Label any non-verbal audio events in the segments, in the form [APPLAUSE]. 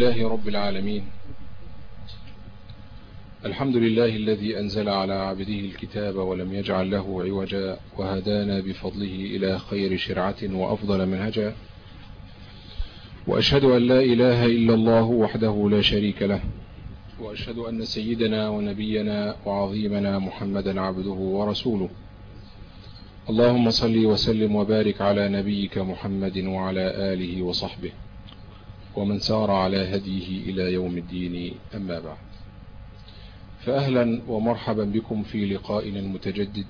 الله رب العالمين. الحمد لله الذي أنزل على عبده الكتاب ولم يجعل له عوجا وهدانا بفضله إلى خير شرعة وأفضل منهجا. وأشهد أن لا إله إلا الله وحده لا شريك له. وأشهد أن سيدنا ونبينا وعظيمنا محمدا عبده ورسوله. اللهم صل وسلم وبارك على نبيك محمد وعلى آله وصحبه. ومن سار على هديه إلى يوم الدين أما بعد. فأهلا ومرحبا بكم في لقائنا المتجدد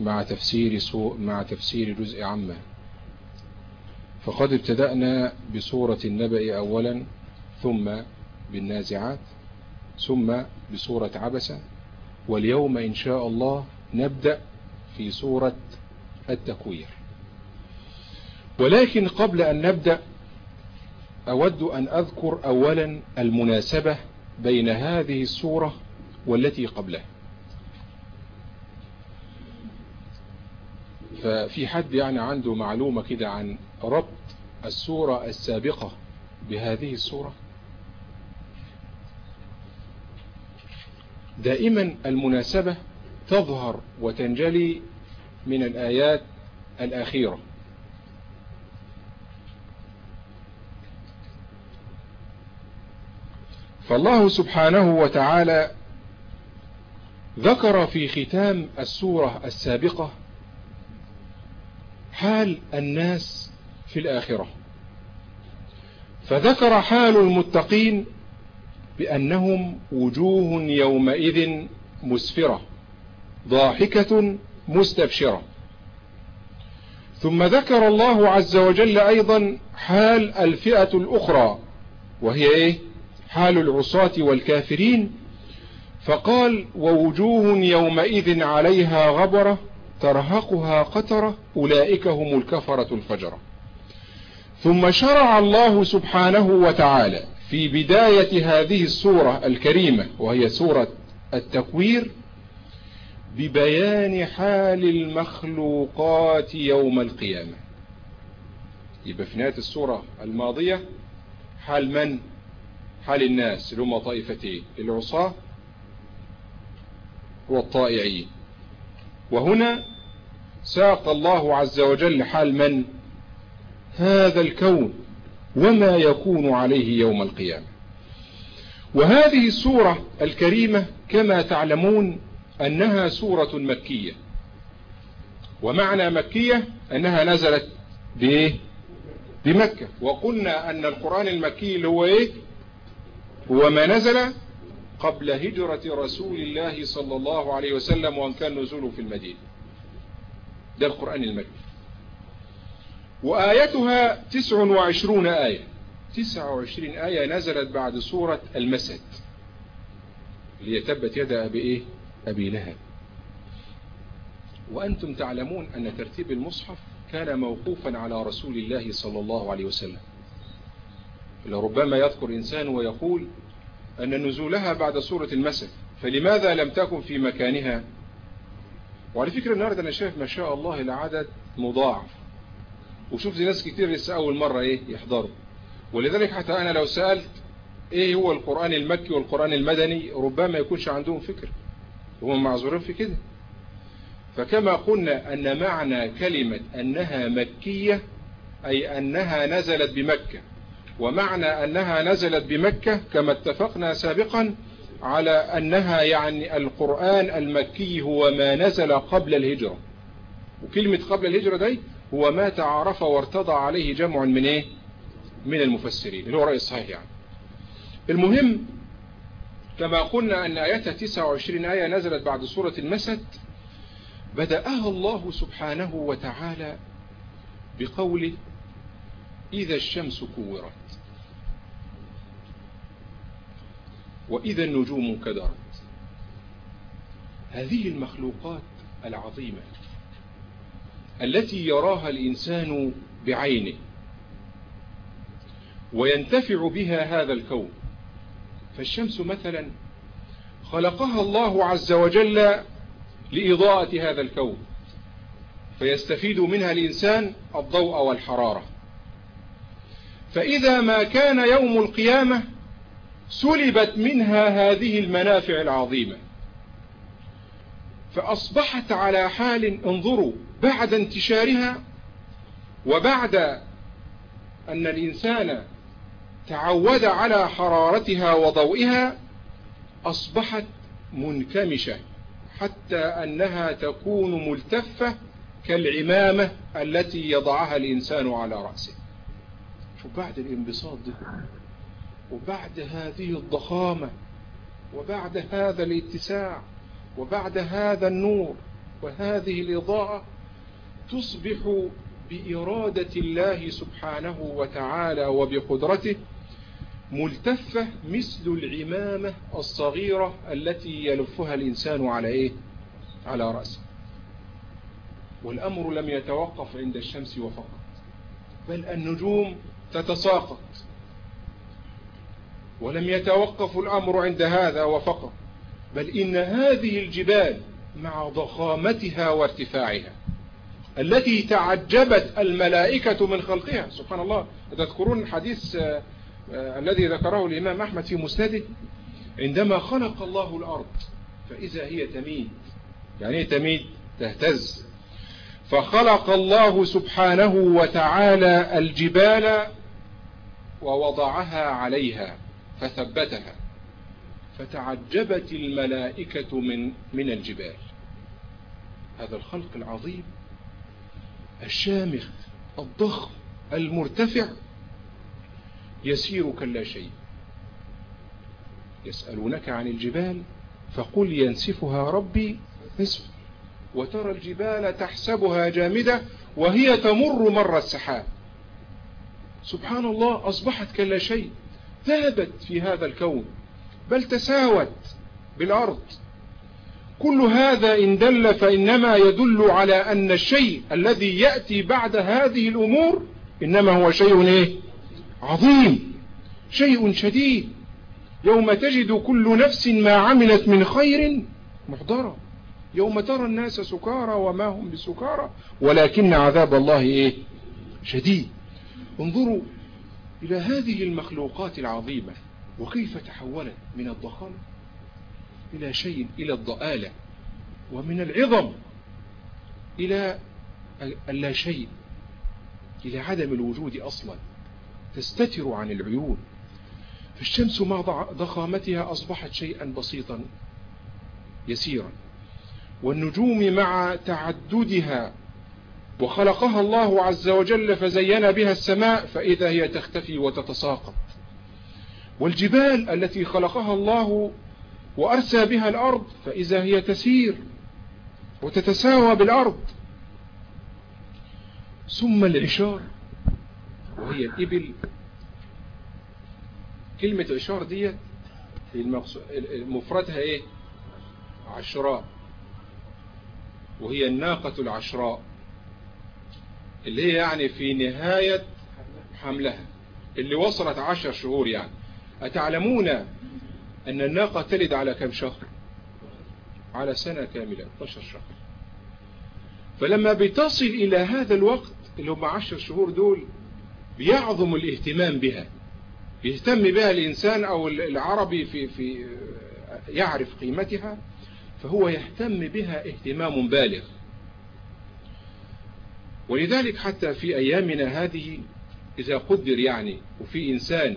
مع تفسير سوء مع تفسير جزء عامة فقد ابتدأنا بسورة النبأ أولا ثم بالنازعات ثم بسورة عبسة. واليوم إن شاء الله نبدأ في سورة التكوير. ولكن قبل أن نبدأ أود أن أذكر أولا المناسبة بين هذه السورة والتي قبلها. ففي حد يعني عنده معلومة كده عن ربط السورة السابقة بهذه السورة؟ دائما المناسبة تظهر وتنجلي من الآيات الأخيرة. فالله سبحانه وتعالى ذكر في ختام السورة السابقة حال الناس في الآخرة. فذكر حال المتقين بأنهم وجوه يومئذ مسفرة ضاحكة مستبشرة. ثم ذكر الله عز وجل أيضا حال الفئة الأخرى وهي إيه؟ حال العصاة والكافرين فقال ووجوه يومئذ عليها غبرة ترهقها قترة أولئك هم الكفرة الفجرة. ثم شرع الله سبحانه وتعالى في بداية هذه السورة الكريمة وهي سورة التكوير ببيان حال المخلوقات يوم القيامة. يبقى في نهاية السورة الماضية حال من؟ حال الناس اللي هم طائفتين العصاة والطائعين وهنا ساق الله عز وجل حال من؟ هذا الكون وما يكون عليه يوم القيامة. وهذه السورة الكريمة كما تعلمون أنها سورة مكية. ومعنى مكية أنها نزلت بإيه؟ بمكة. وقلنا أن القرآن المكي اللي هو إيه؟ هو ما نزل قبل هجرة رسول الله صلى الله عليه وسلم وأن كان نزوله في المدينة. ده القرآن المكي وآيتها تسع وعشرون آية. تسع وعشرين آية نزلت بعد سورة المسد. اللي يتبت يد أبي إيه؟ أبي لهب. وأنتم تعلمون أن ترتيب المصحف كان موقوفا على رسول الله صلى الله عليه وسلم. لربما يذكر إنسان ويقول أن نزولها بعد سورة المسد فلماذا لم تكن في مكانها؟ وعلى فكرة النهاردة أنا شايف ما شاء الله العدد مضاعف. وشفت ناس كتير لسه أول مرة إيه يحضروا. ولذلك حتى أنا لو سألت إيه هو القرآن المكي والقرآن المدني ربما يكونش عندهم فكر. هم معذورين في كده. فكما قلنا أن معنى كلمة أنها مكية أي أنها نزلت بمكة. ومعنى أنها نزلت بمكة كما اتفقنا سابقا على أنها يعني القرآن المكي هو ما نزل قبل الهجرة. وكلمة قبل الهجرة دي هو ما تعارف وارتضى عليه جمع من إيه؟ من المفسرين اللي هو رأي الصحيح يعني. المهم كما قلنا أن آياتها 29 آية نزلت بعد سورة المسد بدأها الله سبحانه وتعالى بقوله إذا الشمس كورت وإذا النجوم كدرت هذه المخلوقات العظيمة التي يراها الإنسان بعينه وينتفع بها هذا الكون. فالشمس مثلا خلقها الله عز وجل لإضاءة هذا الكون فيستفيد منها الإنسان الضوء والحرارة. فإذا ما كان يوم القيامة سلبت منها هذه المنافع العظيمة. فأصبحت على حال انظروا بعد انتشارها وبعد أن الإنسان تعود على حرارتها وضوئها أصبحت منكمشة حتى أنها تكون ملتفة كالعمامة التي يضعها الإنسان على رأسه. وبعد الانبساط ده. وبعد هذه الضخامة وبعد هذا الاتساع وبعد هذا النور وهذه الإضاءة تصبح بإرادة الله سبحانه وتعالى وبقدرته ملتفة مثل العمامة الصغيرة التي يلفها الإنسان على إيه؟ على رأسه والأمر لم يتوقف عند الشمس وفقط بل النجوم تتساقط ولم يتوقف الأمر عند هذا وفقط بل إن هذه الجبال مع ضخامتها وارتفاعها التي تعجبت الملائكة من خلقها. سبحان الله تذكرون الحديث آه، آه، الذي ذكره الإمام أحمد في مسنده؟ عندما خلق الله الأرض فإذا هي تميد. يعني إيه تميد؟ تهتز. فخلق الله سبحانه وتعالى الجبال ووضعها عليها. فثبتها. فتعجبت الملائكة من من الجبال. هذا الخلق العظيم الشامخ الضخم المرتفع يسير كلا شيء. يسألونك عن الجبال فقل ينسفها ربي نسف وترى الجبال تحسبها جامدة وهي تمر مر السحاب. سبحان الله أصبحت كلا شيء. ذهبت في هذا الكون بل تساوت بالأرض كل هذا إن دل فإنما يدل على أن الشيء الذي يأتي بعد هذه الأمور إنما هو شيء إيه؟ عظيم شيء شديد يوم تجد كل نفس ما عملت من خير محضرة يوم ترى الناس سكارى وما هم بسكارى ولكن عذاب الله إيه؟ شديد انظروا إلى هذه المخلوقات العظيمة وكيف تحولت من الضخامة إلى شيء إلى الضآلة ومن العظم إلى اللا شيء إلى عدم الوجود أصلا تستتر عن العيون. فالشمس مع ضخامتها أصبحت شيئا بسيطا يسيرا. والنجوم مع تعددها وخلقها الله عز وجل فزين بها السماء فإذا هي تختفي وتتساقط. والجبال التي خلقها الله وأرسى بها الأرض فإذا هي تسير وتتساوى بالأرض. ثم العشار وهي الإبل كلمة عشار دي مفردها إيه؟ عشراء. وهي الناقة العشراء. اللي هي يعني في نهاية حملها اللي وصلت عشر شهور يعني. أتعلمون أن الناقة تلد على كم شهر؟ على سنة كاملة 12 شهر. فلما بتصل إلى هذا الوقت اللي هم عشر شهور دول بيعظم الاهتمام بها. يهتم بها الإنسان أو العربي في في يعرف قيمتها فهو يهتم بها اهتمام بالغ. ولذلك حتى في أيامنا هذه إذا قدر يعني وفي إنسان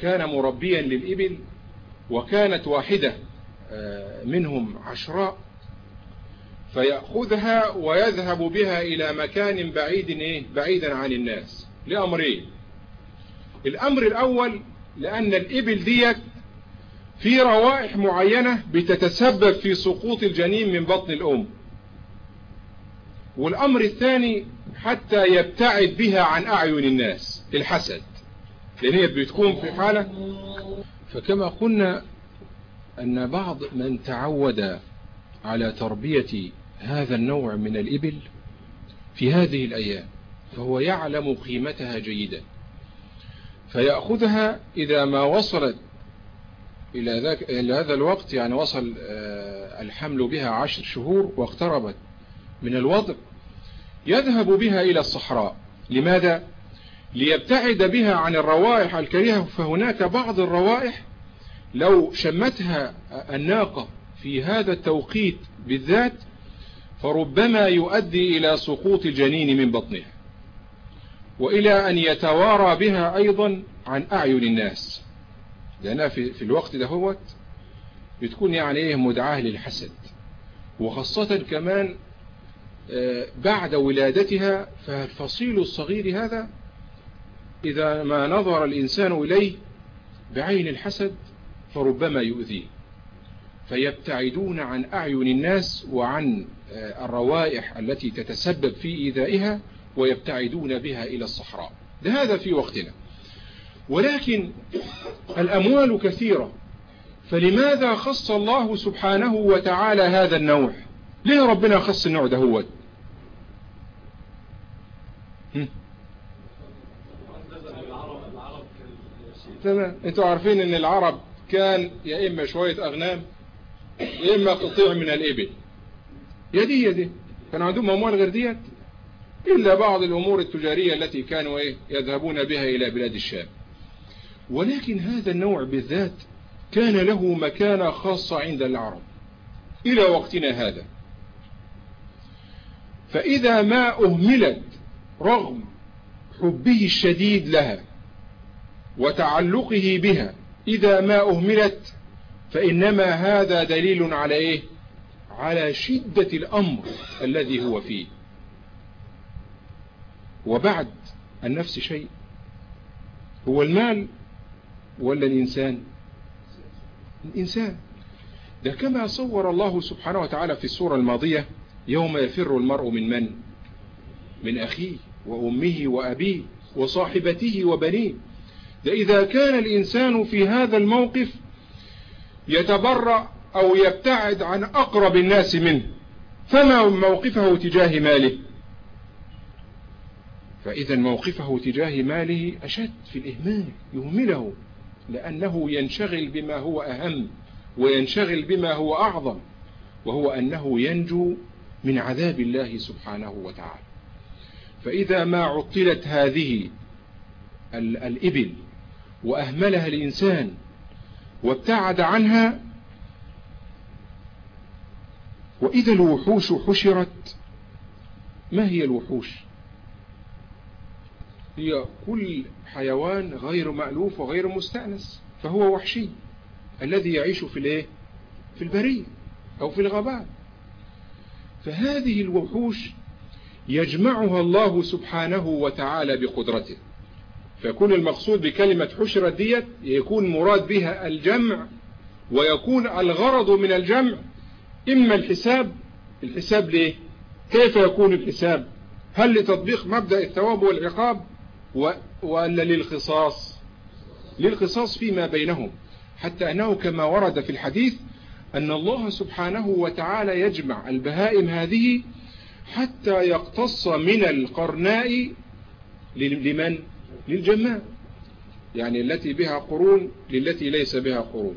كان مربيا للإبل وكانت واحدة آه، منهم عشراء فيأخذها ويذهب بها إلى مكان بعيد إيه؟ بعيدا عن الناس لأمرين الأمر الأول لأن الإبل ديت في روائح معينة بتتسبب في سقوط الجنين من بطن الأم والأمر الثاني حتى يبتعد بها عن أعين الناس الحسد. لأن هي بتكون في حالة فكما قلنا أن بعض من تعود على تربية هذا النوع من الإبل في هذه الأيام فهو يعلم قيمتها جيدا. فيأخذها إذا ما وصلت إلى, ذاك إلى هذا الوقت يعني وصل آه، الحمل بها عشر شهور واقتربت من الوضع. يذهب بها إلى الصحراء. لماذا؟ ليبتعد بها عن الروائح الكريهة. فهناك بعض الروائح لو شمتها الناقة في هذا التوقيت بالذات فربما يؤدي إلى سقوط الجنين من بطنها وإلى أن يتوارى بها أيضا عن أعين الناس. لأنها في, الوقت دهوت بتكون يعني إيه مدعاة للحسد. وخاصة كمان بعد ولادتها فالفصيل الصغير هذا إذا ما نظر الإنسان إليه بعين الحسد فربما يؤذيه. فيبتعدون عن أعين الناس وعن آه، الروائح التي تتسبب في إيذائها ويبتعدون بها إلى الصحراء. لهذا في وقتنا. ولكن الأموال كثيرة. فلماذا خص الله سبحانه وتعالى هذا النوع؟ ليه ربنا خص النوع ده هو؟ تمام. أنتوا عارفين إن العرب كان يا إما شوية أغنام يا إما قطيع من الإبل. يا دي يا دي كان عندهم أموال غير ديت. إلا بعض الأمور التجارية التي كانوا إيه يذهبون بها إلى بلاد الشام. ولكن هذا النوع بالذات كان له مكانة خاصة عند العرب. إلى وقتنا هذا. فإذا ما أهملت رغم حبه الشديد لها وتعلقه بها إذا ما أهملت فإنما هذا دليل على إيه؟ على شدة الأمر الذي هو فيه. وبعد النفس شيء هو المال ولا الإنسان؟ الإنسان. ده كما صور الله سبحانه وتعالى في السورة الماضية يوم يفر المرء من من؟ من أخيه وأمه وأبيه وصاحبته وبنيه. إذا كان الإنسان في هذا الموقف يتبرأ أو يبتعد عن أقرب الناس منه فما موقفه تجاه ماله؟ فإذا موقفه تجاه ماله أشد في الإهمال يهمله لأنه ينشغل بما هو أهم وينشغل بما هو أعظم وهو أنه ينجو من عذاب الله سبحانه وتعالى. فإذا ما عطلت هذه الإبل وأهملها الإنسان وابتعد عنها وإذا الوحوش حشرت ما هي الوحوش؟ هي كل حيوان غير مألوف وغير مستأنس فهو وحشي الذي يعيش في الإيه؟ في البرية أو في الغابات فهذه الوحوش يجمعها الله سبحانه وتعالى بقدرته. فيكون المقصود بكلمة حشرة ديت يكون مراد بها الجمع ويكون الغرض من الجمع إما الحساب. الحساب ليه؟ كيف يكون الحساب؟ هل لتطبيق مبدأ الثواب والعقاب؟ ولا للخصاص. للخصاص فيما بينهم. حتى أنه كما ورد في الحديث أن الله سبحانه وتعالى يجمع البهائم هذه حتى يقتص من القرناء لمن؟ للجماء يعني التي بها قرون للتي ليس بها قرون.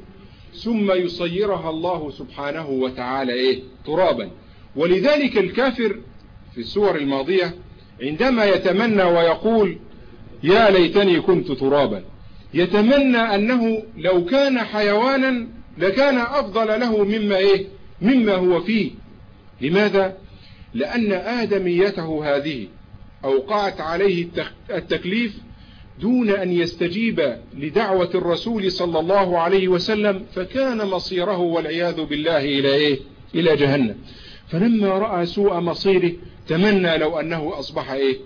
ثم يصيرها الله سبحانه وتعالى إيه؟ ترابا. ولذلك الكافر في السور الماضية عندما يتمنى ويقول يا ليتني كنت ترابا يتمنى أنه لو كان حيوانا لكان أفضل له مما إيه؟ مما هو فيه. لماذا؟ لأن آدميته هذه أوقعت عليه التكليف دون أن يستجيب لدعوة الرسول صلى الله عليه وسلم فكان مصيره والعياذ بالله إلى إيه؟ إلى جهنم. فلما رأى سوء مصيره تمنى لو أنه أصبح إيه؟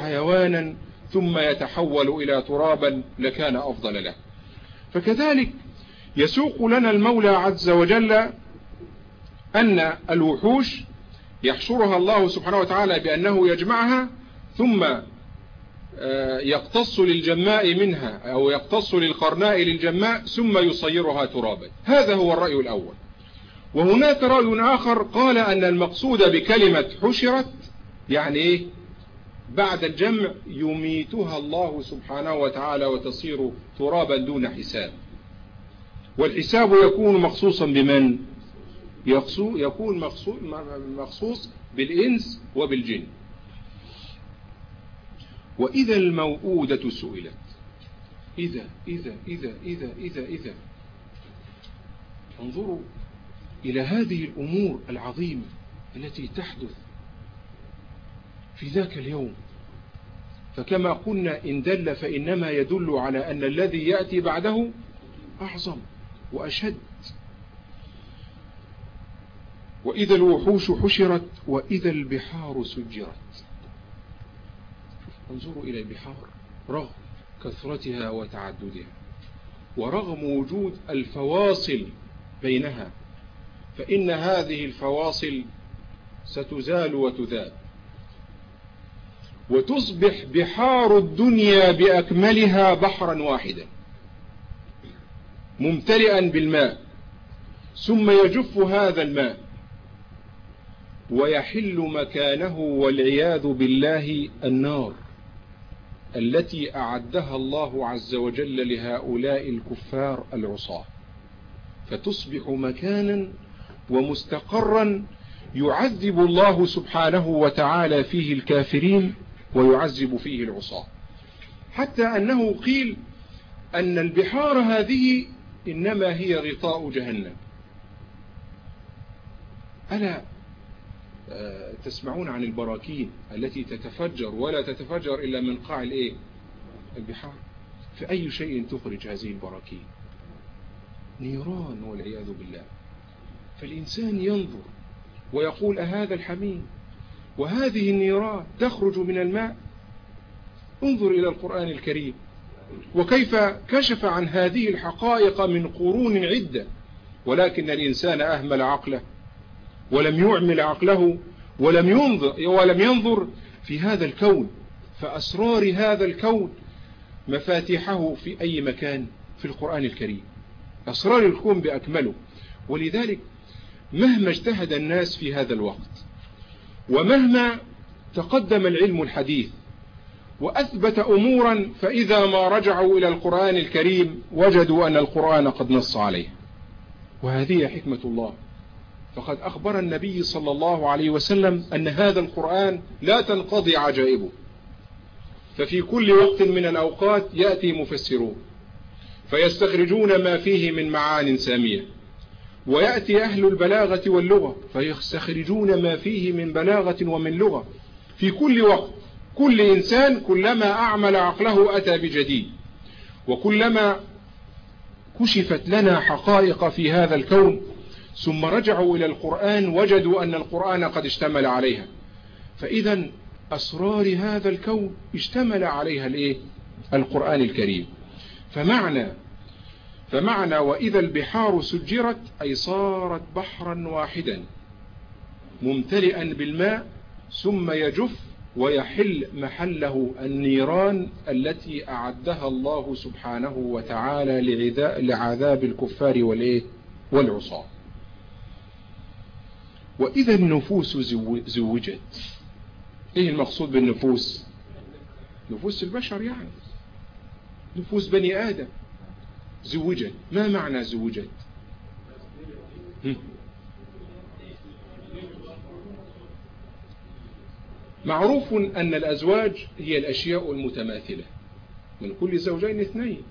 حيوانا ثم يتحول إلى ترابا لكان أفضل له. فكذلك يسوق لنا المولى عز وجل أن الوحوش يحشرها الله سبحانه وتعالى بأنه يجمعها ثم آه، يقتص للجماء منها أو يقتص للقرناء للجماء ثم يصيرها ترابا. هذا هو الرأي الأول. وهناك رأي آخر قال أن المقصود بكلمة حشرت يعني إيه؟ بعد الجمع يميتها الله سبحانه وتعالى وتصير ترابا دون حساب. والحساب يكون مخصوصا بمن؟ يكون مخصوص بالإنس وبالجن. وإذا الموءودة سئلت. إذا إذا إذا إذا إذا إذا. انظروا إلى هذه الأمور العظيمة التي تحدث في ذاك اليوم. فكما قلنا إن دل فإنما يدل على أن الذي يأتي بعده أعظم. وأشد. وإذا الوحوش حشرت وإذا البحار سجرت. انظروا إلى البحار رغم كثرتها وتعددها ورغم وجود الفواصل بينها فإن هذه الفواصل ستزال وتذاب. وتصبح بحار الدنيا بأكملها بحرا واحدا. ممتلئا بالماء ثم يجف هذا الماء. ويحل مكانه والعياذ بالله النار التي أعدها الله عز وجل لهؤلاء الكفار العصاة. فتصبح مكانا ومستقرا يعذب الله سبحانه وتعالى فيه الكافرين ويعذب فيه العصاة. حتى أنه قيل أن البحار هذه إنما هي غطاء جهنم. ألا آه، تسمعون عن البراكين التي تتفجر ولا تتفجر إلا من قاع الإيه؟ البحار. فأي شيء تخرج هذه البراكين؟ نيران والعياذ بالله. فالإنسان ينظر ويقول أهذا الحميم؟ وهذه النيران تخرج من الماء؟ انظر إلى القرآن الكريم. وكيف كشف عن هذه الحقائق من قرون عدة ولكن الإنسان أهمل عقله ولم يعمل عقله ولم ينظر, ولم ينظر في هذا الكون فأسرار هذا الكون مفاتيحه في أي مكان في القرآن الكريم. أسرار الكون بأكمله. ولذلك مهما اجتهد الناس في هذا الوقت ومهما تقدم العلم الحديث وأثبت أمورا فإذا ما رجعوا إلى القرآن الكريم وجدوا أن القرآن قد نص عليه. وهذه حكمة الله. فقد أخبر النبي صلى الله عليه وسلم أن هذا القرآن لا تنقضي عجائبه. ففي كل وقت من الأوقات يأتي مفسرون. فيستخرجون ما فيه من معان سامية. ويأتي أهل البلاغة واللغة. فيستخرجون ما فيه من بلاغة ومن لغة. في كل وقت. كل إنسان كلما أعمل عقله أتى بجديد وكلما كشفت لنا حقائق في هذا الكون ثم رجعوا إلى القرآن وجدوا أن القرآن قد اشتمل عليها فإذا أسرار هذا الكون اشتمل عليها الإيه؟ القرآن الكريم فمعنى فمعنى وإذا البحار سجرت أي صارت بحرا واحدا ممتلئا بالماء ثم يجف ويحل محله النيران التي أعدها الله سبحانه وتعالى لعذاب الكفار والعصاة. وإذا النفوس زوجت. إيه المقصود بالنفوس؟ نفوس البشر يعني. نفوس بني آدم. زوجت. ما معنى زوجت؟ معروف أن الأزواج هي الأشياء المتماثلة. من كل زوجين اثنين.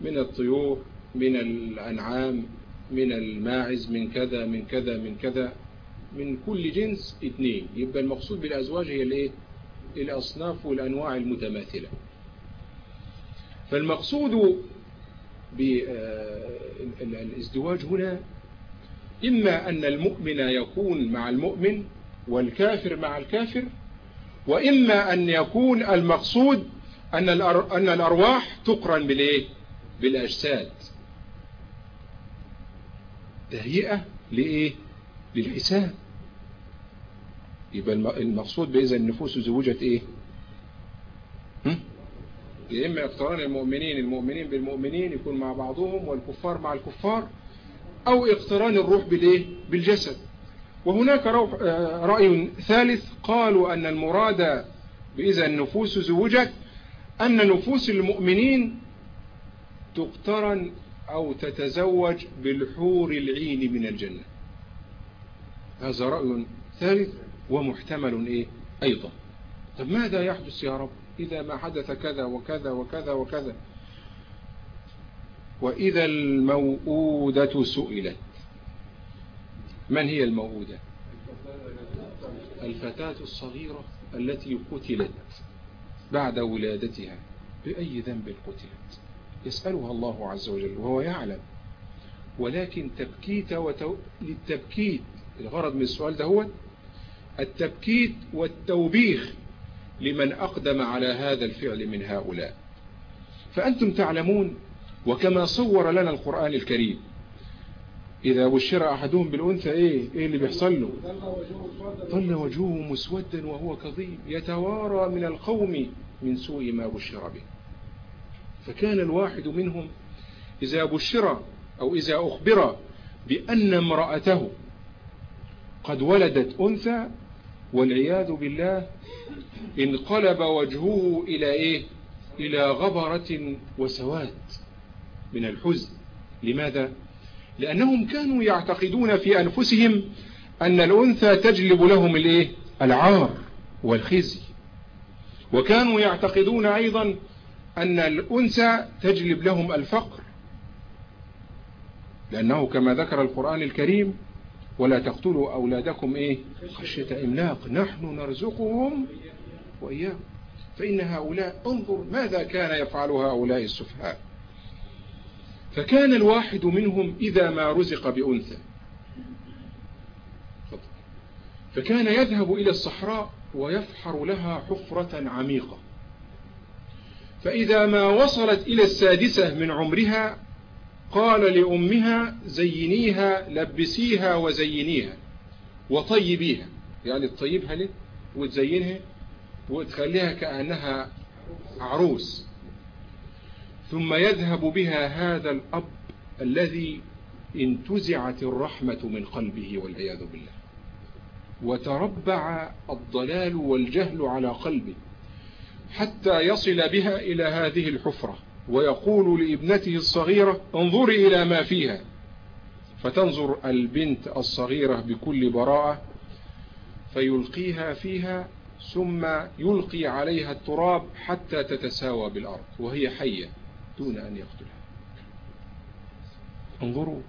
من الطيور من الأنعام من الماعز من كذا من كذا من كذا. من كل جنس اثنين. يبقى المقصود بالأزواج هي الإيه؟ الأصناف والأنواع المتماثلة. فالمقصود بالازدواج هنا إما أن المؤمن يكون مع المؤمن والكافر مع الكافر وإما أن يكون المقصود أن أن الأرواح تقرن بالإيه؟ بالأجساد. تهيئة لإيه؟ للحساب. يبقى المقصود بإذا النفوس زوجت إيه؟ يا إما اقتران المؤمنين المؤمنين بالمؤمنين يكون مع بعضهم والكفار مع الكفار أو اقتران الروح بالإيه؟ بالجسد. وهناك آه، رأي ثالث. قالوا أن المراد بإذا النفوس زوجت أن نفوس المؤمنين تقترن أو تتزوج بالحور العين من الجنة. هذا رأي ثالث ومحتمل إيه؟ أيضا. طب ماذا يحدث يا رب؟ إذا ما حدث كذا وكذا وكذا وكذا. وإذا الموؤودة سئلت. من هي الموؤودة الفتاة الصغيرة التي قتلت بعد ولادتها. بأي ذنب قتلت؟ يسألها الله عز وجل وهو يعلم. ولكن تبكيت وتو... للتبكيت. الغرض من السؤال ده هو التبكيت والتوبيخ لمن أقدم على هذا الفعل من هؤلاء. فأنتم تعلمون وكما صور لنا القرآن الكريم إذا بشر أحدهم بالأنثى إيه؟ إيه اللي بيحصل له؟ ظل وجهه مسودا وهو كظيم يتوارى من القوم من سوء ما بشر به. فكان الواحد منهم إذا بشر أو إذا أخبر بأن امرأته قد ولدت أنثى والعياذ بالله انقلب وجهه إلى إيه؟ إلى غبرة وسواد من الحزن. لماذا؟ لأنهم كانوا يعتقدون في أنفسهم أن الأنثى تجلب لهم الإيه؟ العار والخزي. وكانوا يعتقدون أيضا أن الأنثى تجلب لهم الفقر. لأنه كما ذكر القرآن الكريم ولا تقتلوا أولادكم إيه؟ خشية إملاق. نحن نرزقهم وإياهم. فإن هؤلاء انظر ماذا كان يفعل هؤلاء السفهاء. فكان الواحد منهم إذا ما رزق بأنثى. فكان يذهب إلى الصحراء ويفحر لها حفرة عميقة. فإذا ما وصلت إلى السادسة من عمرها قال لأمها زينيها لبسيها وزينيها وطيبيها. يعني تطيبها ليه وتزينها؟ وتخليها كأنها عروس. ثم يذهب بها هذا الأب الذي انتزعت الرحمة من قلبه والعياذ بالله. وتربع الضلال والجهل على قلبه حتى يصل بها إلى هذه الحفرة ويقول لابنته الصغيرة انظري إلى ما فيها. فتنظر البنت الصغيرة بكل براءة فيلقيها فيها ثم يلقي عليها التراب حتى تتساوى بالأرض وهي حية. دون أن يقتلها انظروا.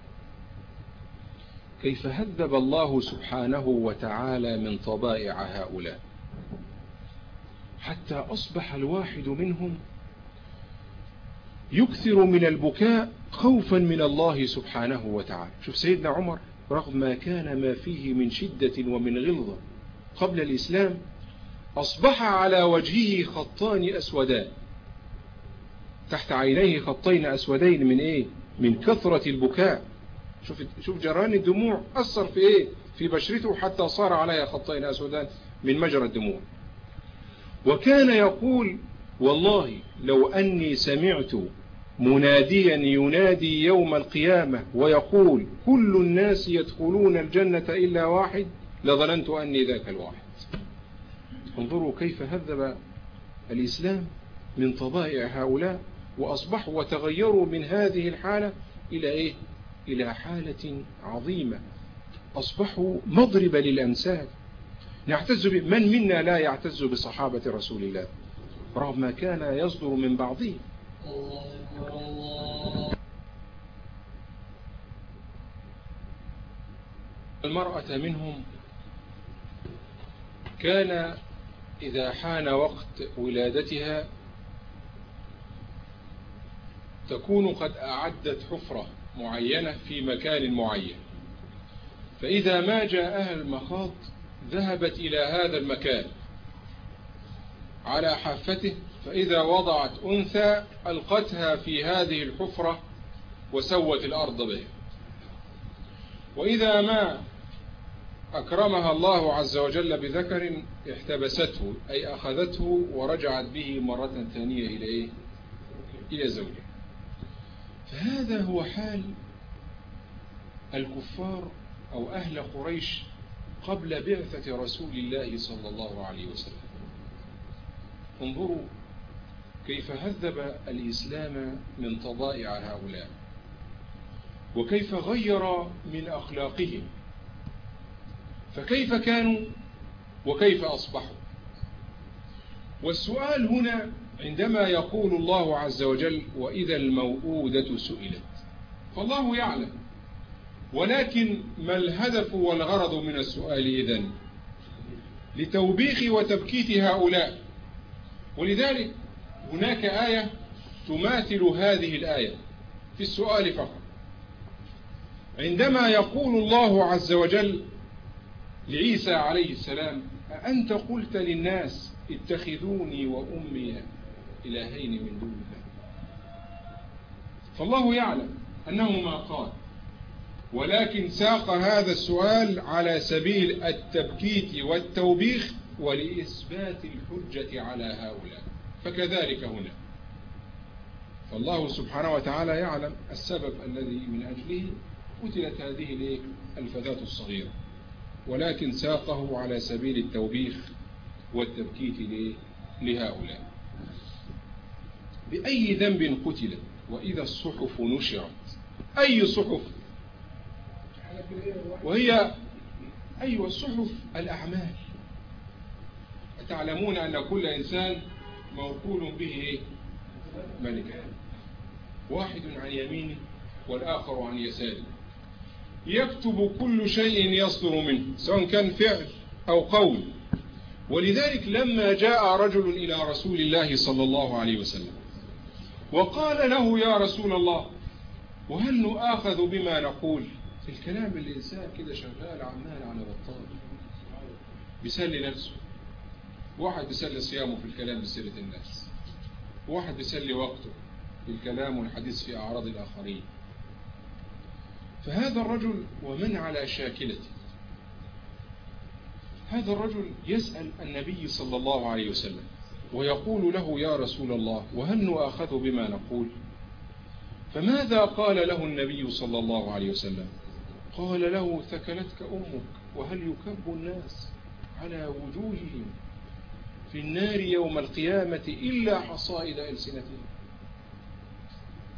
كيف هذب الله سبحانه وتعالى من طبائع هؤلاء. حتى أصبح الواحد منهم يكثر من البكاء خوفا من الله سبحانه وتعالى. شوف سيدنا عمر رغم ما كان ما فيه من شدة ومن غلظة قبل الإسلام أصبح على وجهه خطان أسودان. تحت عينيه خطين أسودين من إيه؟ من كثرة البكاء. شوف, شوف جران الدموع. أثر في إيه؟ في بشرته حتى صار عليها خطين أسودان من مجرى الدموع. وكان يقول والله لو أني سمعت مناديا ينادي يوم القيامة ويقول كل الناس يدخلون الجنة إلا واحد لظننت أني ذاك الواحد. انظروا كيف هذب الإسلام من طبائع هؤلاء. وأصبحوا وتغيروا من هذه الحالة إلى إيه؟ إلى حالة عظيمة. أصبحوا مضربا للأمثال. نعتز من منا لا يعتز بصحابة رسول الله؟ رغم ما كان يصدر من بعضهم. المرأة منهم كان إذا حان وقت ولادتها تكون قد أعدت حفرة معينة في مكان معين فإذا ما جاءها المخاض ذهبت إلى هذا المكان على حافته فإذا وضعت أنثى ألقتها في هذه الحفرة وسوت الأرض به وإذا ما أكرمها الله عز وجل بذكر احتبسته أي أخذته ورجعت به مرة ثانية إلى إيه؟ إلى زوجها فهذا هو حال الكفار أو أهل قريش قبل بعثة رسول الله صلى الله عليه وسلم؟ انظروا كيف هذب الإسلام من طبائع هؤلاء وكيف غير من أخلاقهم فكيف كانوا وكيف أصبحوا؟ والسؤال هنا عندما يقول الله عز وجل وإذا الموءودة سئلت. فالله يعلم. ولكن ما الهدف والغرض من السؤال إذن؟ لتوبيخ وتبكيت هؤلاء. ولذلك هناك آية تماثل هذه الآية في السؤال فقط. عندما يقول الله عز وجل لعيسى عليه السلام أأنت قلت للناس اتخذوني وأمي إلهين من دون الله. فالله يعلم أنه ما قال ولكن ساق هذا السؤال على سبيل التبكيت والتوبيخ ولإثبات الحجة على هؤلاء. فكذلك هنا. فالله سبحانه وتعالى يعلم السبب الذي من أجله قتلت هذه الفتاة الصغيرة. ولكن ساقه على سبيل التوبيخ والتبكيت لهؤلاء. بأي ذنب قتلت وإذا الصحف نشرت. أي صحف؟ وهي أيوة الصحف الأعمال. تعلمون أن كل إنسان موكول به ملكا واحد عن يمينه والآخر عن يساره. يكتب كل شيء يصدر منه سواء كان فعل أو قول. ولذلك لما جاء رجل إلى رسول الله صلى الله عليه وسلم وقال له يا رسول الله وهل نؤاخذ بما نقول؟ الكلام الإنسان كده شغال عمال على بطال. بيسلي نفسه. واحد بيسلي صيامه في الكلام بسيرة الناس. واحد بيسلي وقته في الكلام والحديث في أعراض الآخرين. فهذا الرجل ومن على شاكلته. هذا الرجل يسأل النبي صلى الله عليه وسلم. ويقول له يا رسول الله وهل نؤاخذ بما نقول؟ فماذا قال له النبي صلى الله عليه وسلم؟ قال له ثكلتك أمك وهل يكب الناس على وجوههم في النار يوم القيامة إلا حصائد ألسنتهم؟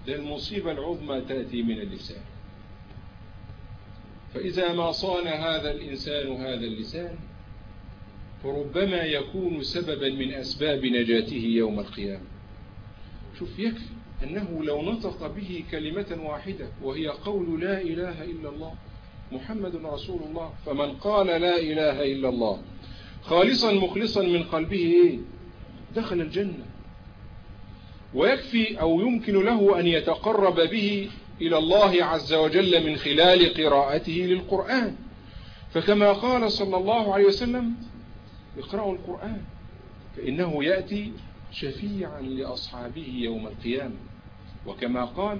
ده المصيبة العظمى تأتي من اللسان. فإذا ما صان هذا الإنسان هذا اللسان فربما يكون سببا من أسباب نجاته يوم القيامة شوف يكفي أنه لو نطق به كلمة واحدة وهي قول لا إله إلا الله محمد رسول الله فمن قال لا إله إلا الله خالصا مخلصا من قلبه؟ دخل الجنة ويكفي أو يمكن له أن يتقرب به إلى الله عز وجل من خلال قراءته للقرآن فكما قال صلى الله عليه وسلم اقرأوا القرآن فإنه يأتي شفيعا لأصحابه يوم القيامة. وكما قال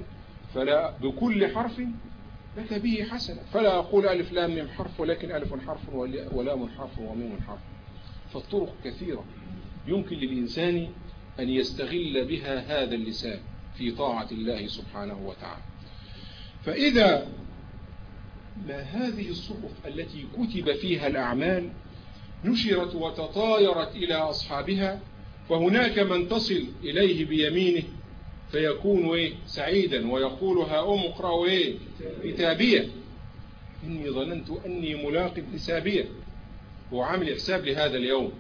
فلا بكل حرف لك به حسنة. فلا أقول ألف لام من حرف ولكن ألف حرف ولام حرف وميم حرف. فالطرق كثيرة. يمكن للإنسان أن يستغل بها هذا اللسان في طاعة الله سبحانه وتعالى. فإذا ما هذه الصحف التي كتب فيها الأعمال نشرت وتطايرت إلى أصحابها فهناك من تصل إليه بيمينه فيكون إيه سعيدا ويقول ها أم اقرأوا إيه كتابية. إني ظننت أني ملاق حسابية وعامل حساب لهذا اليوم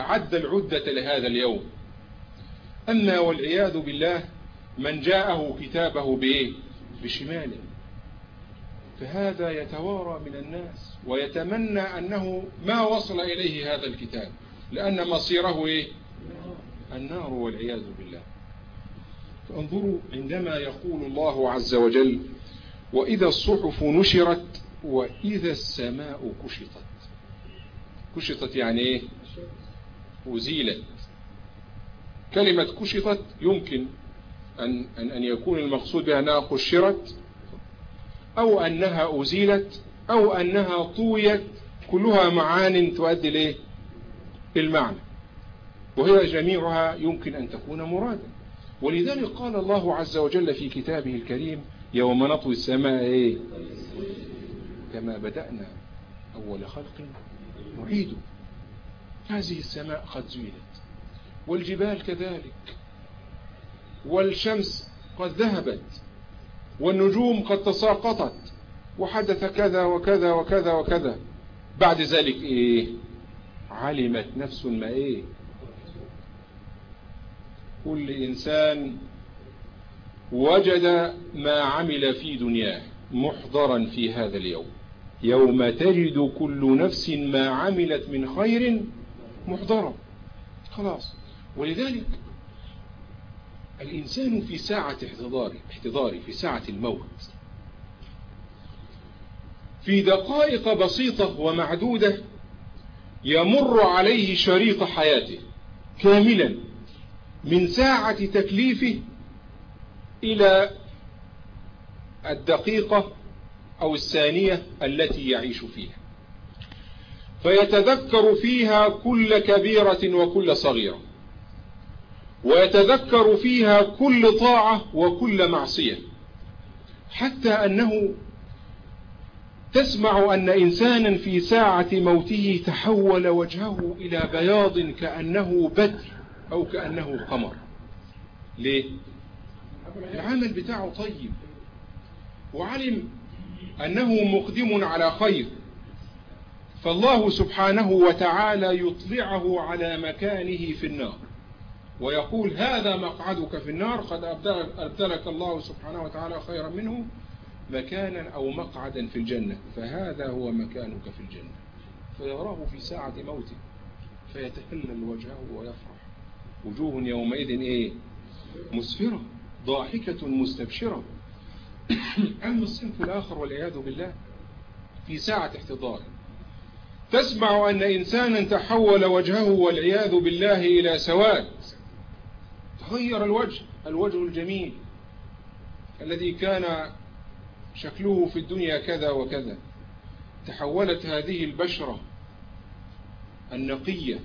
أعد العدة لهذا اليوم. أما والعياذ بالله من جاءه كتابه بإيه؟ بشماله. فهذا يتوارى من الناس ويتمنى أنه ما وصل إليه هذا الكتاب لأن مصيره إيه؟ النار والعياذ بالله. فانظروا عندما يقول الله عز وجل وإذا الصحف نشرت وإذا السماء كشطت. كشطت يعني إيه؟ أزيلت. كلمة كشطت يمكن أن, أن, أن يكون المقصود بها أنها قشرت أو أنها أزيلت أو أنها طويت كلها معان تؤدي ليه المعنى وهي جميعها يمكن أن تكون مرادا. ولذلك قال الله عز وجل في كتابه الكريم يوم نطوي السماء إيه؟ كما بدأنا أول خلق نعيده. هذه السماء قد زيلت والجبال كذلك والشمس قد ذهبت. والنجوم قد تساقطت وحدث كذا وكذا وكذا وكذا. بعد ذلك إيه؟ علمت نفس ما إيه؟ كل إنسان وجد ما عمل في دنياه محضرا في هذا اليوم. يوم تجد كل نفس ما عملت من خير محضرا. خلاص. ولذلك الإنسان في ساعة احتضاره احتضاره في ساعة الموت. في دقائق بسيطة ومعدودة يمر عليه شريط حياته كاملا من ساعة تكليفه إلى الدقيقة أو الثانية التي يعيش فيها. فيتذكر فيها كل كبيرة وكل صغيرة. ويتذكر فيها كل طاعة وكل معصية. حتى أنه تسمع أن إنسانا في ساعة موته تحول وجهه إلى بياض كأنه بدر أو كأنه قمر. ليه؟ العمل بتاعه طيب. وعلم أنه مقدم على خير. فالله سبحانه وتعالى يطلعه على مكانه في النار. ويقول هذا مقعدك في النار قد أبدلك الله سبحانه وتعالى خيرا منه مكانا أو مقعدا في الجنة. فهذا هو مكانك في الجنة. فيراه في ساعة موته فيتهلل وجهه ويفرح. وجوه يومئذ إيه؟ مسفرة ضاحكة مستبشرة. [COUGHS] أما الصنف الآخر والعياذ بالله في ساعة احتضار. تسمع أن إنسانا تحول وجهه والعياذ بالله إلى سواد. تغير الوجه الوجه الجميل الذي كان شكله في الدنيا كذا وكذا تحولت هذه البشرة النقية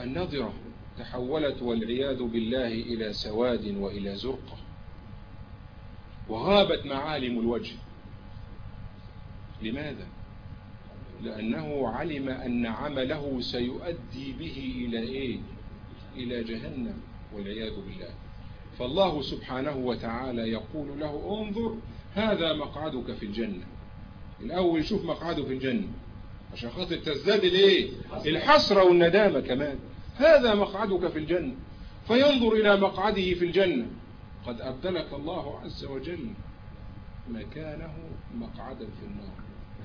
النضرة تحولت والعياذ بالله إلى سواد وإلى زرقة وغابت معالم الوجه لماذا؟ لأنه علم أن عمله سيؤدي به إلى إيه؟ إلى جهنم والعياذ بالله. فالله سبحانه وتعالى يقول له انظر هذا مقعدك في الجنة. الأول شوف مقعده في الجنة. عشان خاطر تزداد الايه الحسرة والندامة كمان. هذا مقعدك في الجنة. فينظر إلى مقعده في الجنة. قد أبدلك الله عز وجل مكانه مقعدا في النار.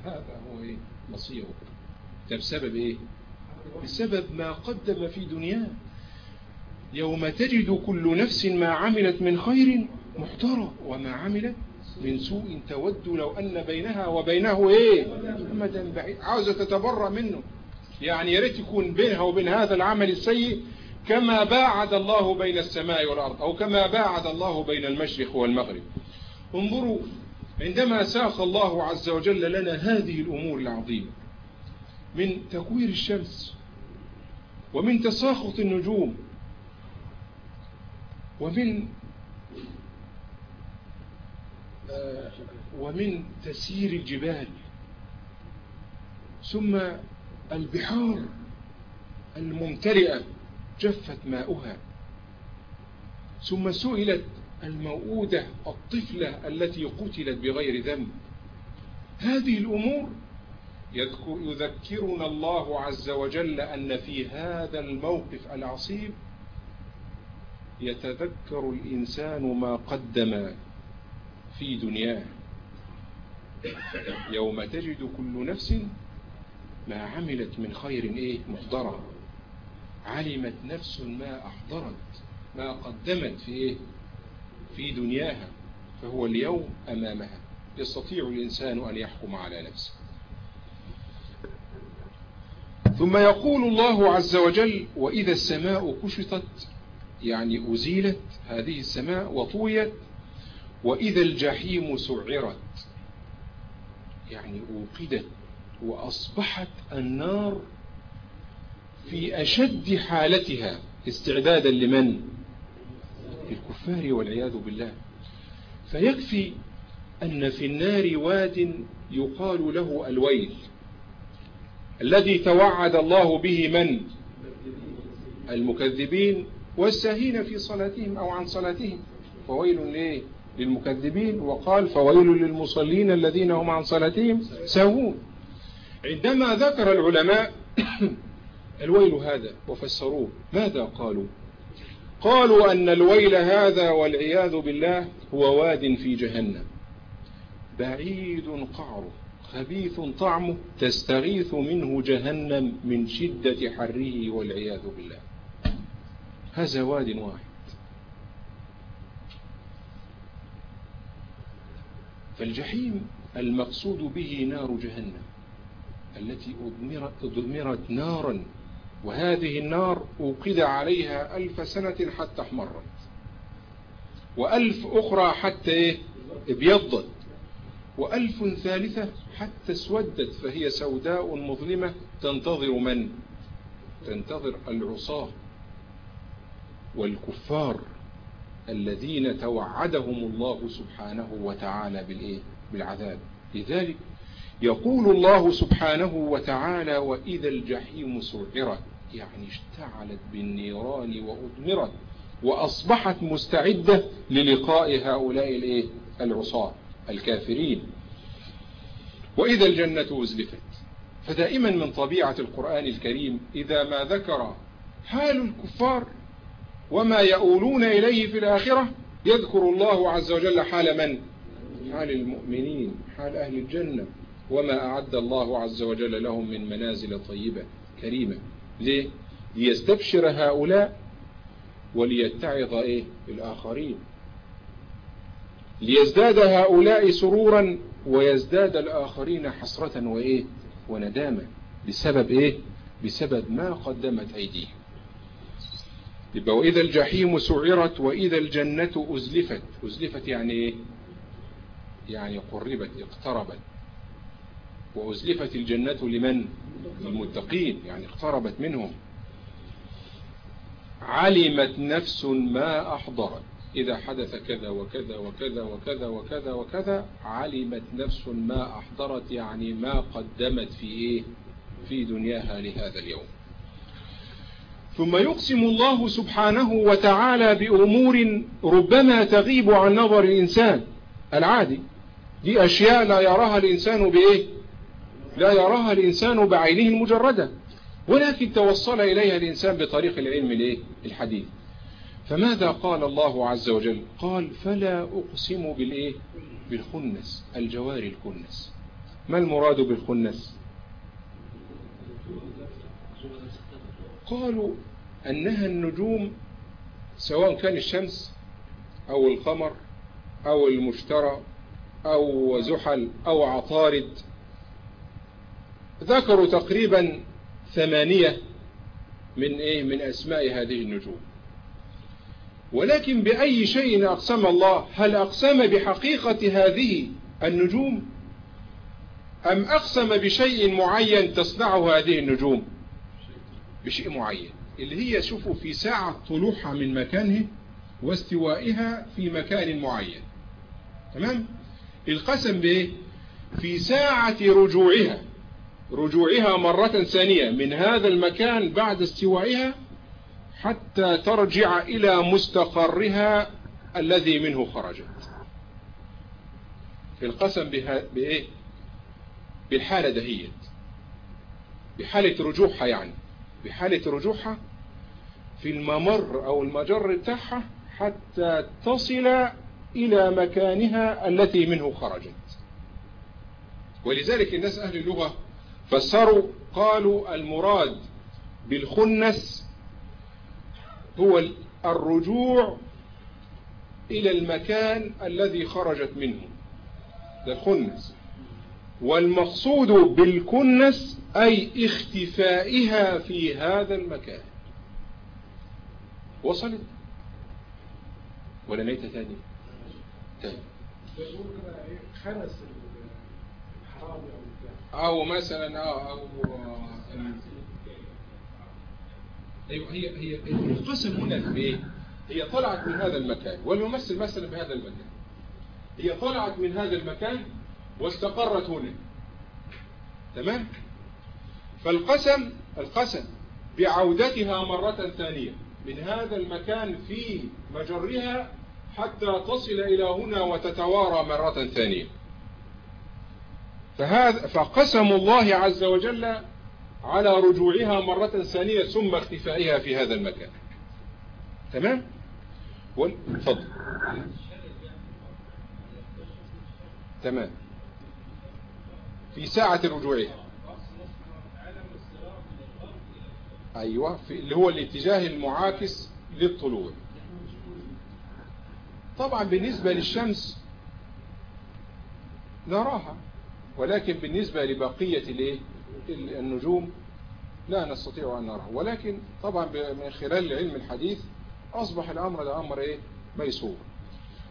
هذا هو إيه؟ مصيره ده بسبب إيه؟ بسبب ما قدم في دنياه. يوم تجد كل نفس ما عملت من خير محترى وما عملت من سوء تود لو أن بينها وبينه إيه؟ أمدا بعيد. عاوزة تتبرأ منه. يعني يا ريت يكون بينها وبين هذا العمل السيء كما باعد الله بين السماء والأرض أو كما باعد الله بين المشرق والمغرب. انظروا عندما ساق الله عز وجل لنا هذه الأمور العظيمة من تكوير الشمس ومن تساخط النجوم ومن آه، ومن تسيير الجبال ثم البحار الممتلئة جفت ماؤها ثم سئلت الموؤودة الطفلة التي قتلت بغير ذنب. هذه الأمور يذكرنا الله عز وجل أن في هذا الموقف العصيب يتذكر الإنسان ما قدم في دنياه. يوم تجد كل نفس ما عملت من خير إيه؟ محضرة. علمت نفس ما أحضرت ما قدمت في إيه؟ في دنياها فهو اليوم أمامها. يستطيع الإنسان أن يحكم على نفسه. ثم يقول الله عز وجل وإذا السماء كشطت يعني أزيلت هذه السماء وطويت وإذا الجحيم سعرت. يعني أوقدت وأصبحت النار في أشد حالتها. استعدادا لمن؟ الكفار والعياذ بالله. فيكفي أن في النار واد يقال له الويل. الذي توعد الله به من؟ المكذبين. والساهين في صلاتهم أو عن صلاتهم. فويل ليه للمكذبين. وقال فويل للمصلين الذين هم عن صلاتهم ساهون. عندما ذكر العلماء [COUGHS] الويل هذا وفسروه ماذا قالوا؟ قالوا أن الويل هذا والعياذ بالله هو واد في جهنم. بعيد قعره خبيث طعمه تستغيث منه جهنم من شدة حره والعياذ بالله. هذا واد واحد. فالجحيم المقصود به نار جهنم التي أدمرت نارا وهذه النار أوقد عليها ألف سنة حتى احمرت وألف أخرى حتى ابيضت وألف ثالثة حتى اسودت فهي سوداء مظلمة تنتظر من؟ تنتظر العصاة. والكفار الذين توعدهم الله سبحانه وتعالى بالإيه؟ بالعذاب لذلك يقول الله سبحانه وتعالى وإذا الجحيم سعرت يعني اشتعلت بالنيران وأدمرت وأصبحت مستعدة للقاء هؤلاء الإيه؟ العصاة الكافرين وإذا الجنة أزلفت فدائما من طبيعة القرآن الكريم إذا ما ذكر حال الكفار وما يؤولون إليه في الآخرة يذكر الله عز وجل حال من؟ حال المؤمنين حال أهل الجنة. وما أعد الله عز وجل لهم من منازل طيبة كريمة. ليه؟ ليستبشر هؤلاء وليتعظ إيه؟ الآخرين. ليزداد هؤلاء سرورا ويزداد الآخرين حسرة وإيه؟ وندامة. بسبب إيه؟ بسبب ما قدمت أيديهم. يبقى وإذا الجحيم سعرت وإذا الجنة أزلفت. أزلفت يعني إيه؟ يعني قربت اقتربت. وأزلفت الجنة لمن؟ المتقين يعني اقتربت منهم. علمت نفس ما أحضرت. إذا حدث كذا وكذا وكذا وكذا وكذا وكذا علمت نفس ما أحضرت. يعني ما قدمت في إيه؟ في دنياها لهذا اليوم. ثم يقسم الله سبحانه وتعالى بأمور ربما تغيب عن نظر الإنسان العادي. دي أشياء لا يراها الإنسان بإيه؟ لا يراها الإنسان بعينه المجردة. ولكن توصل إليها الإنسان بطريق العلم الإيه الحديث. فماذا قال الله عز وجل؟ قال فلا أقسم بالإيه؟ بالخنس الجوار الكنس ما المراد بالخنس؟ قالوا أنها النجوم سواء كان الشمس أو القمر أو المشترى أو زحل أو عطارد. ذكروا تقريبا ثمانية من إيه؟ من أسماء هذه النجوم. ولكن بأي شيء أقسم الله هل أقسم بحقيقة هذه النجوم؟ أم أقسم بشيء معين تصنعه هذه النجوم؟ بشيء معين اللي هي شوفوا في ساعة طلوعها من مكانه واستوائها في مكان معين. تمام؟ القسم بإيه في ساعة رجوعها رجوعها مرة ثانية من هذا المكان بعد استوائها حتى ترجع إلى مستقرها الذي منه خرجت. في القسم بإيه؟ بالحالة دهيت بحالة رجوعها يعني. بحالة رجوعها في الممر أو المجر بتاعها حتى تصل إلى مكانها التي منه خرجت. ولذلك الناس أهل اللغة فسروا قالوا المراد بالخنس هو الرجوع إلى المكان الذي خرجت منه ده الخنس. والمقصود بالكنس أي اختفائها في هذا المكان. وصلت. ولا نيت تاني تاني أو مثلا أو, أو أيوة هي هي القسم هنا بايه هي طلعت من هذا المكان. والممثل مثلا بهذا المكان. هي طلعت من هذا المكان واستقرت هنا. تمام؟ فالقسم القسم بعودتها مرة ثانية من هذا المكان في مجرها حتى تصل إلى هنا وتتوارى مرة ثانية. فهذا فقسم الله عز وجل على رجوعها مرة ثانية ثم اختفائها في هذا المكان. تمام؟ اتفضل تمام. في ساعة رجوعها. أيوة في اللي هو الاتجاه المعاكس للطلوع. طبعا بالنسبة للشمس نراها ولكن بالنسبة لبقية النجوم لا نستطيع أن نراها. ولكن طبعا من خلال علم الحديث أصبح الأمر ده أمر إيه؟ ميسور.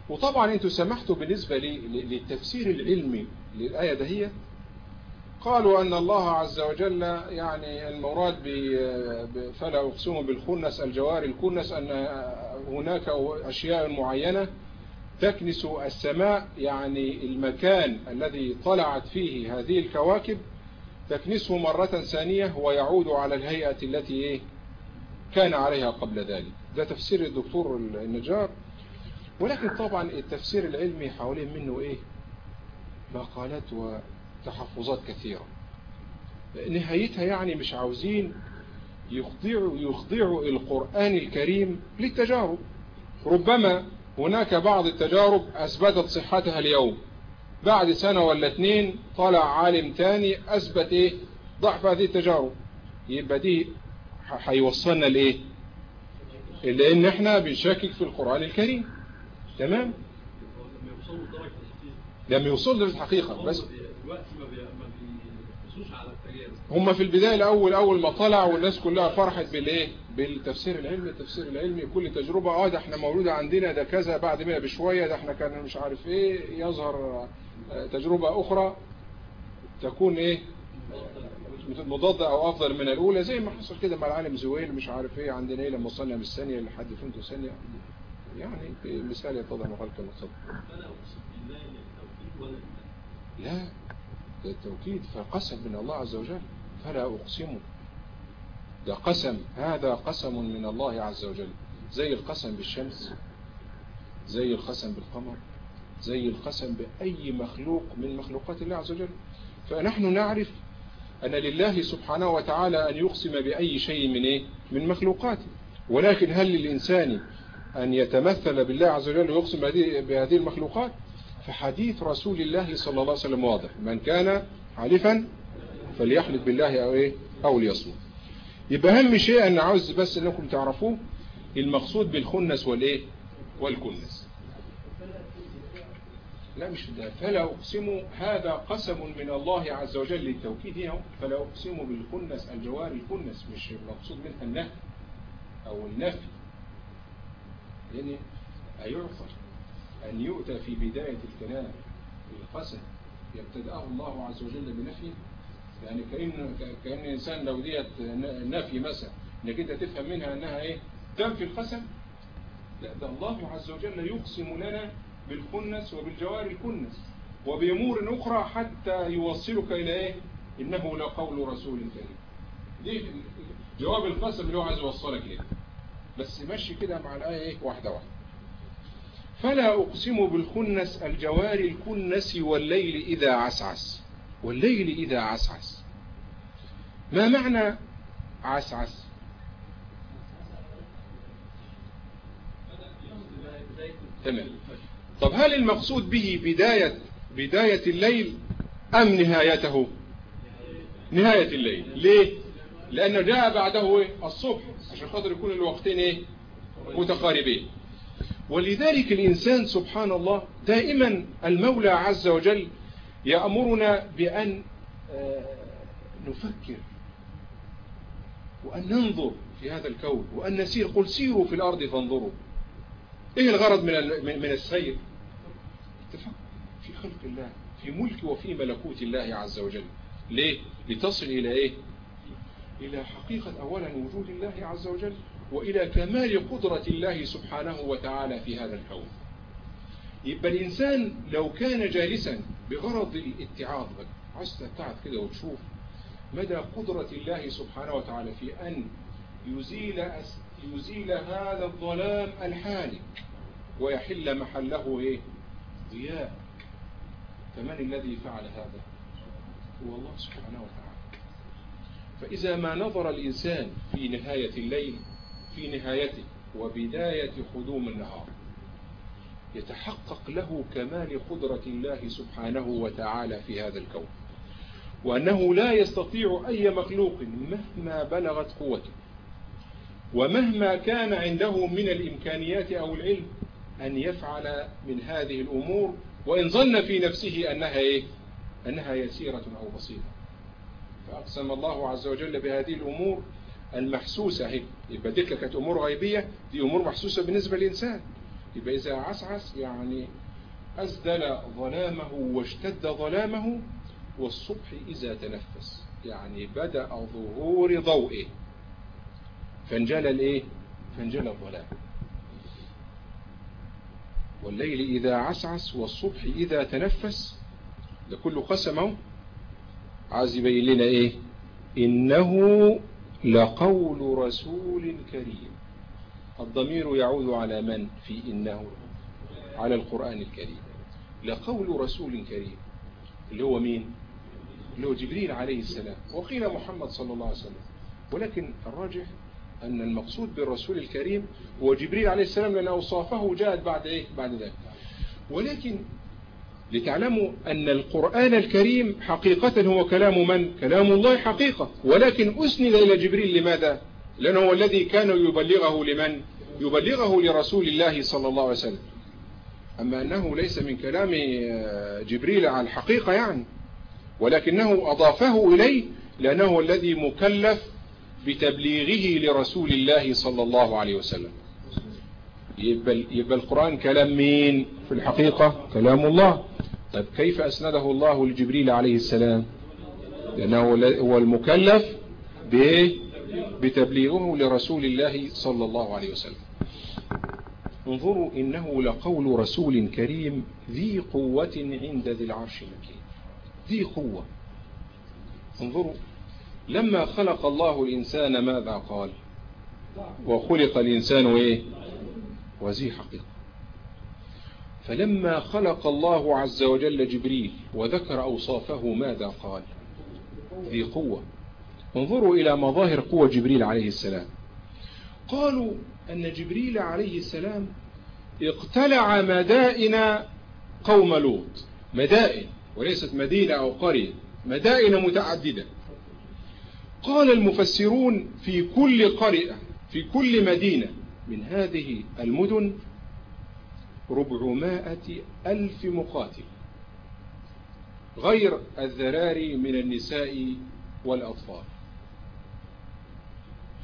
وطبعا أنتم سمحتوا بالنسبة للتفسير العلمي للآية دهية قالوا أن الله عز وجل يعني المراد فلا أقسم بالخنس الجوار الكنس أن هناك أشياء معينة تكنس السماء يعني المكان الذي طلعت فيه هذه الكواكب تكنسه مرة ثانية ويعود على الهيئة التي كان عليها قبل ذلك. ده تفسير الدكتور النجار. ولكن طبعا التفسير العلمي حوالين منه إيه؟ مقالات وتحفظات كثيرة. نهايتها يعني مش عاوزين يخضعوا, يخضعوا القرآن الكريم للتجارب. ربما هناك بعض التجارب أثبتت صحتها اليوم. بعد سنة ولا اتنين طلع عالم تاني أثبت إيه؟ ضعف هذه التجارب. يبقى دي هيوصلنا لإيه؟ لأن إحنا بنشكك في القرآن الكريم. تمام؟ لم يوصل له الحقيقة بس هم في البداية الأول أول ما طلع والناس كلها فرحت بالإيه؟ بالتفسير العلمي التفسير العلمي. كل تجربة آه ده إحنا مولودة عندنا ده كذا بعد مئة بشوية ده إحنا كان مش عارف إيه يظهر تجربة أخرى تكون إيه؟ مضادة أو أفضل من الأولى. زي ما حصل كده مع العالم زويل مش عارف إيه عندنا إيه لما وصلنا من الثانية لحد فهمتوا ثانية. يعني مثال يتضح مقال كما لا. ده التوكيد فقسم من الله عز وجل. فلا أقسم. ده قسم. هذا قسم من الله عز وجل. زي القسم بالشمس زي القسم بالقمر زي القسم بأي مخلوق من مخلوقات الله عز وجل. فنحن نعرف أن لله سبحانه وتعالى أن يقسم بأي شيء من إيه؟ من مخلوقاته. ولكن هل للإنسان أن يتمثل بالله عز وجل ويقسم بهذه المخلوقات؟ فحديث رسول الله صلى الله عليه وسلم واضح. من كان حالفا فليحلف بالله أو, إيه؟ أو ليصمت. يبقى أهم شيء أن عاوز بس أنكم تعرفوه المقصود بالخنس والإيه؟ والكنس. لا مش ده. فلا أقسم هذا قسم من الله عز وجل للتوكيد هنا. فلا أقسم بالكنس الجوار الكنس مش المقصود منها النهي أو النفي. يعني هيعصر أن يؤتى في بداية الكلام بالقسم يبتدأه الله عز وجل بنفيه يعني كأن كأن إنسان لو ديت نفي مثلا إنك أنت تفهم منها أنها إيه؟ تنفي القسم. لا ده الله عز وجل يقسم لنا بالكنس وبالجوار الكنس وبأمور أخرى حتى يوصلك إلى إيه؟ إنه لقول رسول كريم. دي جواب القسم اللي هو عايز يوصلك إليه. بس مشي كده مع الآية إيه؟ واحدة واحدة. فلا أقسم بالخنس الجوار الكنس والليل إذا عسعس. والليل إذا عسعس. ما معنى عسعس؟ تمام. طب هل المقصود به بداية بداية الليل أم نهايته؟ نهاية الليل. ليه؟ لأنه جاء بعده؟ الصبح عشان خاطر يكون الوقتين إيه؟ متقاربين. ولذلك الإنسان سبحان الله دائما المولى عز وجل يأمرنا بأن نفكر وأن ننظر في هذا الكون وأن نسير. قل سيروا في الأرض فانظروا. إيه الغرض من من السير؟ التفكر في خلق الله في ملك وفي ملكوت الله عز وجل. ليه؟ لتصل إلى إيه؟ إلى حقيقة أولا وجود الله عز وجل. وإلى كمال قدرة الله سبحانه وتعالى في هذا الكون يبقى الإنسان لو كان جالسا بغرض الاتعاظ عايز تتعظ كده وتشوف مدى قدرة الله سبحانه وتعالى في أن يزيل يزيل هذا الظلام الحالك ويحل محله إيه؟ ضياء. فمن الذي فعل هذا هو الله سبحانه وتعالى. فإذا ما نظر الإنسان في نهاية الليل في نهايته وبداية خدوم النهار. يتحقق له كمال قدرة الله سبحانه وتعالى في هذا الكون. وأنه لا يستطيع أي مخلوق مهما بلغت قوته. ومهما كان عنده من الإمكانيات أو العلم أن يفعل من هذه الأمور وإن ظن في نفسه أنها إيه؟ أنها يسيرة أو بسيطة فأقسم الله عز وجل بهذه الأمور المحسوسة هي يبقى دي كانت أمور غيبية دي أمور محسوسة بالنسبة للإنسان. يبقى إذا عسعس يعني أزدل ظلامه واشتد ظلامه والصبح إذا تنفس. يعني بدأ ظهور ضوئه. فانجلى الإيه؟ فانجلى الظلام. والليل إذا عسعس والصبح إذا تنفس ده قسمه عايز يبين لنا إيه؟ إنه لقول رسول كريم. الضمير يعود على من؟ في إنه على القرآن الكريم. لقول رسول كريم. اللي هو مين؟ اللي هو جبريل عليه السلام. وقيل محمد صلى الله عليه وسلم. ولكن الراجح أن المقصود بالرسول الكريم هو جبريل عليه السلام لأن أوصافه جاءت بعد إيه؟ بعد ذلك. ولكن لتعلموا أن القرآن الكريم حقيقة هو كلام من؟ كلام الله حقيقة. ولكن أسند إلى جبريل لماذا؟ لأنه هو الذي كان يبلغه لمن؟ يبلغه لرسول الله صلى الله عليه وسلم. أما أنه ليس من كلام جبريل على الحقيقة يعني. ولكنه أضافه إليه لأنه الذي مكلف بتبليغه لرسول الله صلى الله عليه وسلم. يبقى, يبقى القرآن كلام مين؟ في الحقيقة كلام الله. طيب كيف أسنده الله لجبريل عليه السلام؟ لأنه هو المكلف بتبليغه لرسول الله صلى الله عليه وسلم. انظروا إنه لقول رسول كريم ذي قوة عند ذي العرش مكين ذي قوة. انظروا لما خلق الله الإنسان ماذا قال؟ وخلق الإنسان إيه؟ وزي حقيقة. فلما خلق الله عز وجل جبريل وذكر أوصافه ماذا قال؟ ذي قوة. انظروا إلى مظاهر قوة جبريل عليه السلام. قالوا أن جبريل عليه السلام اقتلع مدائن قوم لوط. مدائن وليست مدينة أو قرية مدائن متعددة. قال المفسرون في كل قرية في كل مدينة من هذه المدن ربعمائة ألف مقاتل غير الذراري من النساء والأطفال.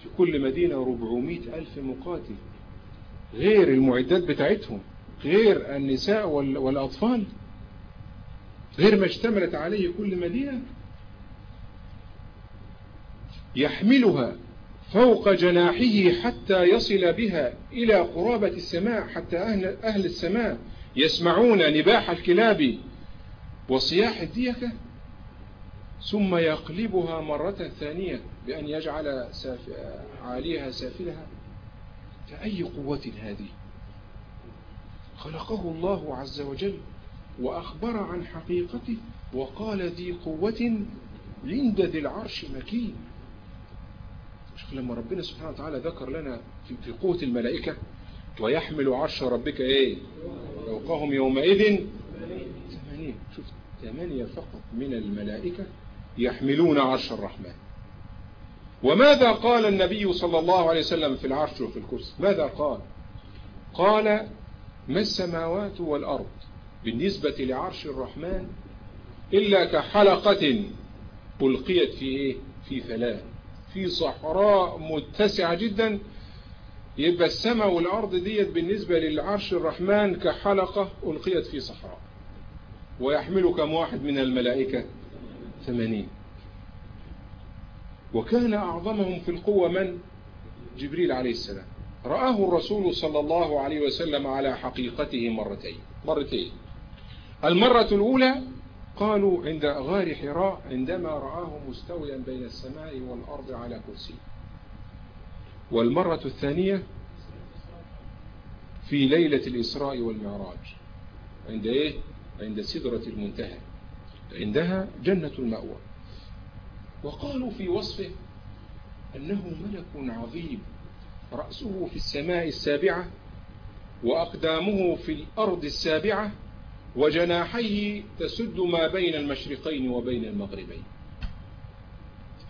في كل مدينة ربعمائة ألف مقاتل غير المعدات بتاعتهم غير النساء والأطفال. غير ما اشتملت عليه كل مدينة يحملها فوق جناحه حتى يصل بها إلى قرابة السماء حتى أهل, أهل السماء يسمعون نباح الكلاب وصياح الديكة ثم يقلبها مرة ثانية بأن يجعل ساف... عاليها سافلها. فأي قوة هذه؟ خلقه الله عز وجل وأخبر عن حقيقته وقال ذي قوة عند ذي العرش مكين. شوف لما ربنا سبحانه وتعالى ذكر لنا في قوة الملائكة ويحمل عرش ربك إيه؟ فوقهم يومئذ ثمانية شوف ثمانية فقط من الملائكة يحملون عرش الرحمن. وماذا قال النبي صلى الله عليه وسلم في العرش وفي الكرسي؟ ماذا قال؟ قال ما السماوات والأرض بالنسبة لعرش الرحمن إلا كحلقة ألقيت في إيه؟ في ثلاث في صحراء متسعة جدا. يبقى السماء والأرض ديت بالنسبة للعرش الرحمن كحلقة ألقيت في صحراء ويحمل كم واحد من الملائكة؟ ثمانين. وكان أعظمهم في القوة من؟ جبريل عليه السلام. رآه الرسول صلى الله عليه وسلم على حقيقته مرتين مرتين. المرة الأولى قالوا عند غار حراء عندما رآه مستويا بين السماء والأرض على كرسي. والمرة الثانية في ليلة الإسراء والمعراج عند إيه؟ عند سدرة المنتهى. عندها جنة المأوى. وقالوا في وصفه أنه ملك عظيم رأسه في السماء السابعة وأقدامه في الأرض السابعة وجناحيه تسد ما بين المشرقين وبين المغربين.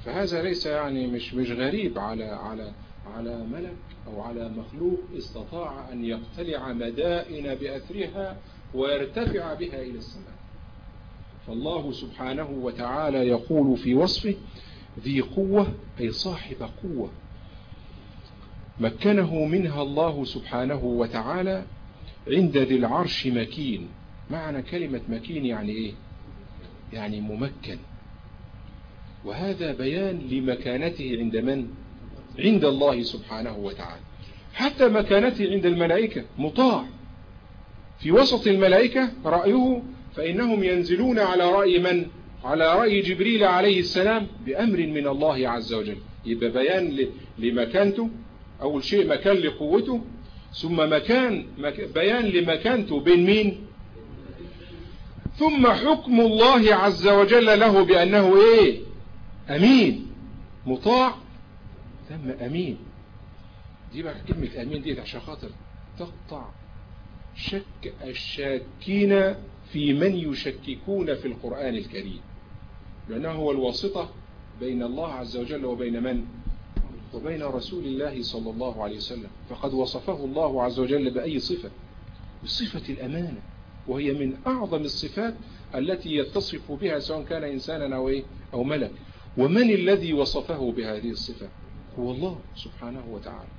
فهذا ليس يعني مش مش غريب على على على ملك أو على مخلوق استطاع أن يقتلع مدائن بأثرها ويرتفع بها إلى السماء. فالله سبحانه وتعالى يقول في وصفه ذي قوة أي صاحب قوة. مكنه منها الله سبحانه وتعالى عند ذي العرش مكين. معنى كلمة مكين يعني إيه؟ يعني ممكن. وهذا بيان لمكانته عند من؟ عند الله سبحانه وتعالى. حتى مكانته عند الملائكة مطاع. في وسط الملائكة رأيه فإنهم ينزلون على رأي من؟ على رأي جبريل عليه السلام بأمر من الله عز وجل. يبقى بيان لمكانته. أول شيء مكان لقوته. ثم مكان بيان لمكانته بين مين؟ ثم حكم الله عز وجل له بأنه إيه؟ أمين. مطاع. ثم أمين. دي بقى كلمة أمين دي عشان خاطر تقطع شك الشاكين في من يشككون في القرآن الكريم. لأنه هو الواسطة بين الله عز وجل وبين من؟ وبين رسول الله صلى الله عليه وسلم. فقد وصفه الله عز وجل بأي صفة؟ بصفة الأمانة. وهي من أعظم الصفات التي يتصف بها سواء كان إنسانا أو, إيه؟ أو ملك. ومن الذي وصفه بهذه الصفة؟ هو الله سبحانه وتعالى.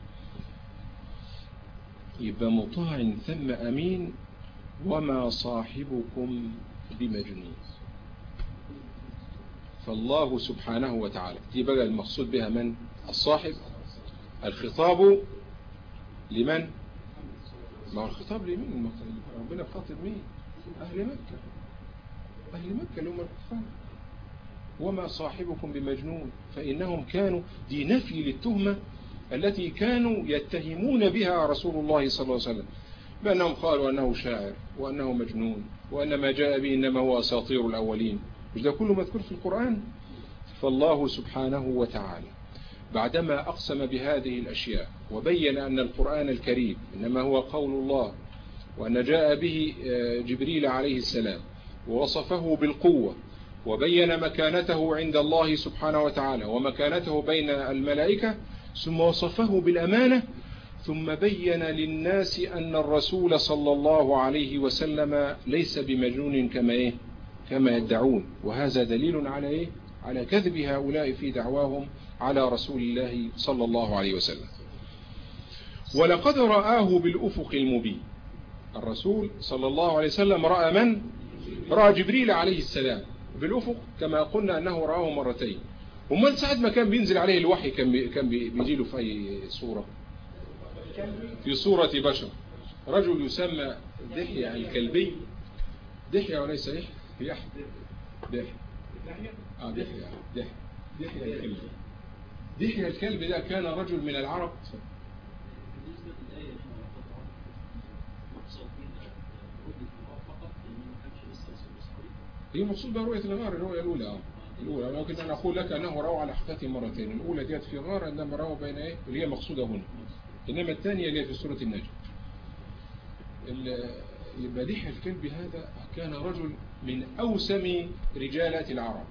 يبقى مطاع ثم أمين. وما صاحبكم بمجنون. فالله سبحانه وتعالى. دي بقى المقصود بها من؟ الصاحب. الخطاب لمن؟ ما الخطاب لمين ربنا خاطب مين؟ أهل مكة. أهل مكة اللي هم الكفار وما صاحبكم بمجنون فإنهم كانوا دي نفي للتهمة التي كانوا يتهمون بها رسول الله صلى الله عليه وسلم. بأنهم قالوا أنه شاعر وأنه مجنون وأن ما جاء به إنما هو أساطير الأولين. مش ده كله مذكور في القرآن؟ فالله سبحانه وتعالى بعدما أقسم بهذه الأشياء وبين أن القرآن الكريم إنما هو قول الله وأن جاء به آه، جبريل عليه السلام ووصفه بالقوة وبين مكانته عند الله سبحانه وتعالى ومكانته بين الملائكة ثم وصفه بالأمانة ثم بين للناس أن الرسول صلى الله عليه وسلم ليس بمجنون كما إيه؟ كما يدعون. وهذا دليل على إيه؟ على كذب هؤلاء في دعواهم على رسول الله صلى الله عليه وسلم. ولقد رآه بالأفق المبين. الرسول صلى الله عليه وسلم رأى من؟ رأى جبريل عليه السلام بالأفق كما قلنا أنه رآه مرتين. ومن ساعة ما كان بينزل عليه الوحي كان كان بيجي له في أي صورة؟ في صورة بشر. رجل يسمى دحية الكلبي. دحية وليس يحيى يحيى دحية. آه دحية. دحية. دحية الكلبي. دحية الكلب ده كان رجل من العرب. هي مقصود برؤية الغار الرؤية الأولى. آه الأولى. ممكن أن أقول لك أنه روى على حقته مرتين. الأولى ديت في غار عندما روى بين إيه؟ اللي هي مقصودة هنا. إنما الثانية اللي هي في سورة النجم. البديح الكلب هذا كان رجل من أوسم رجالات العرب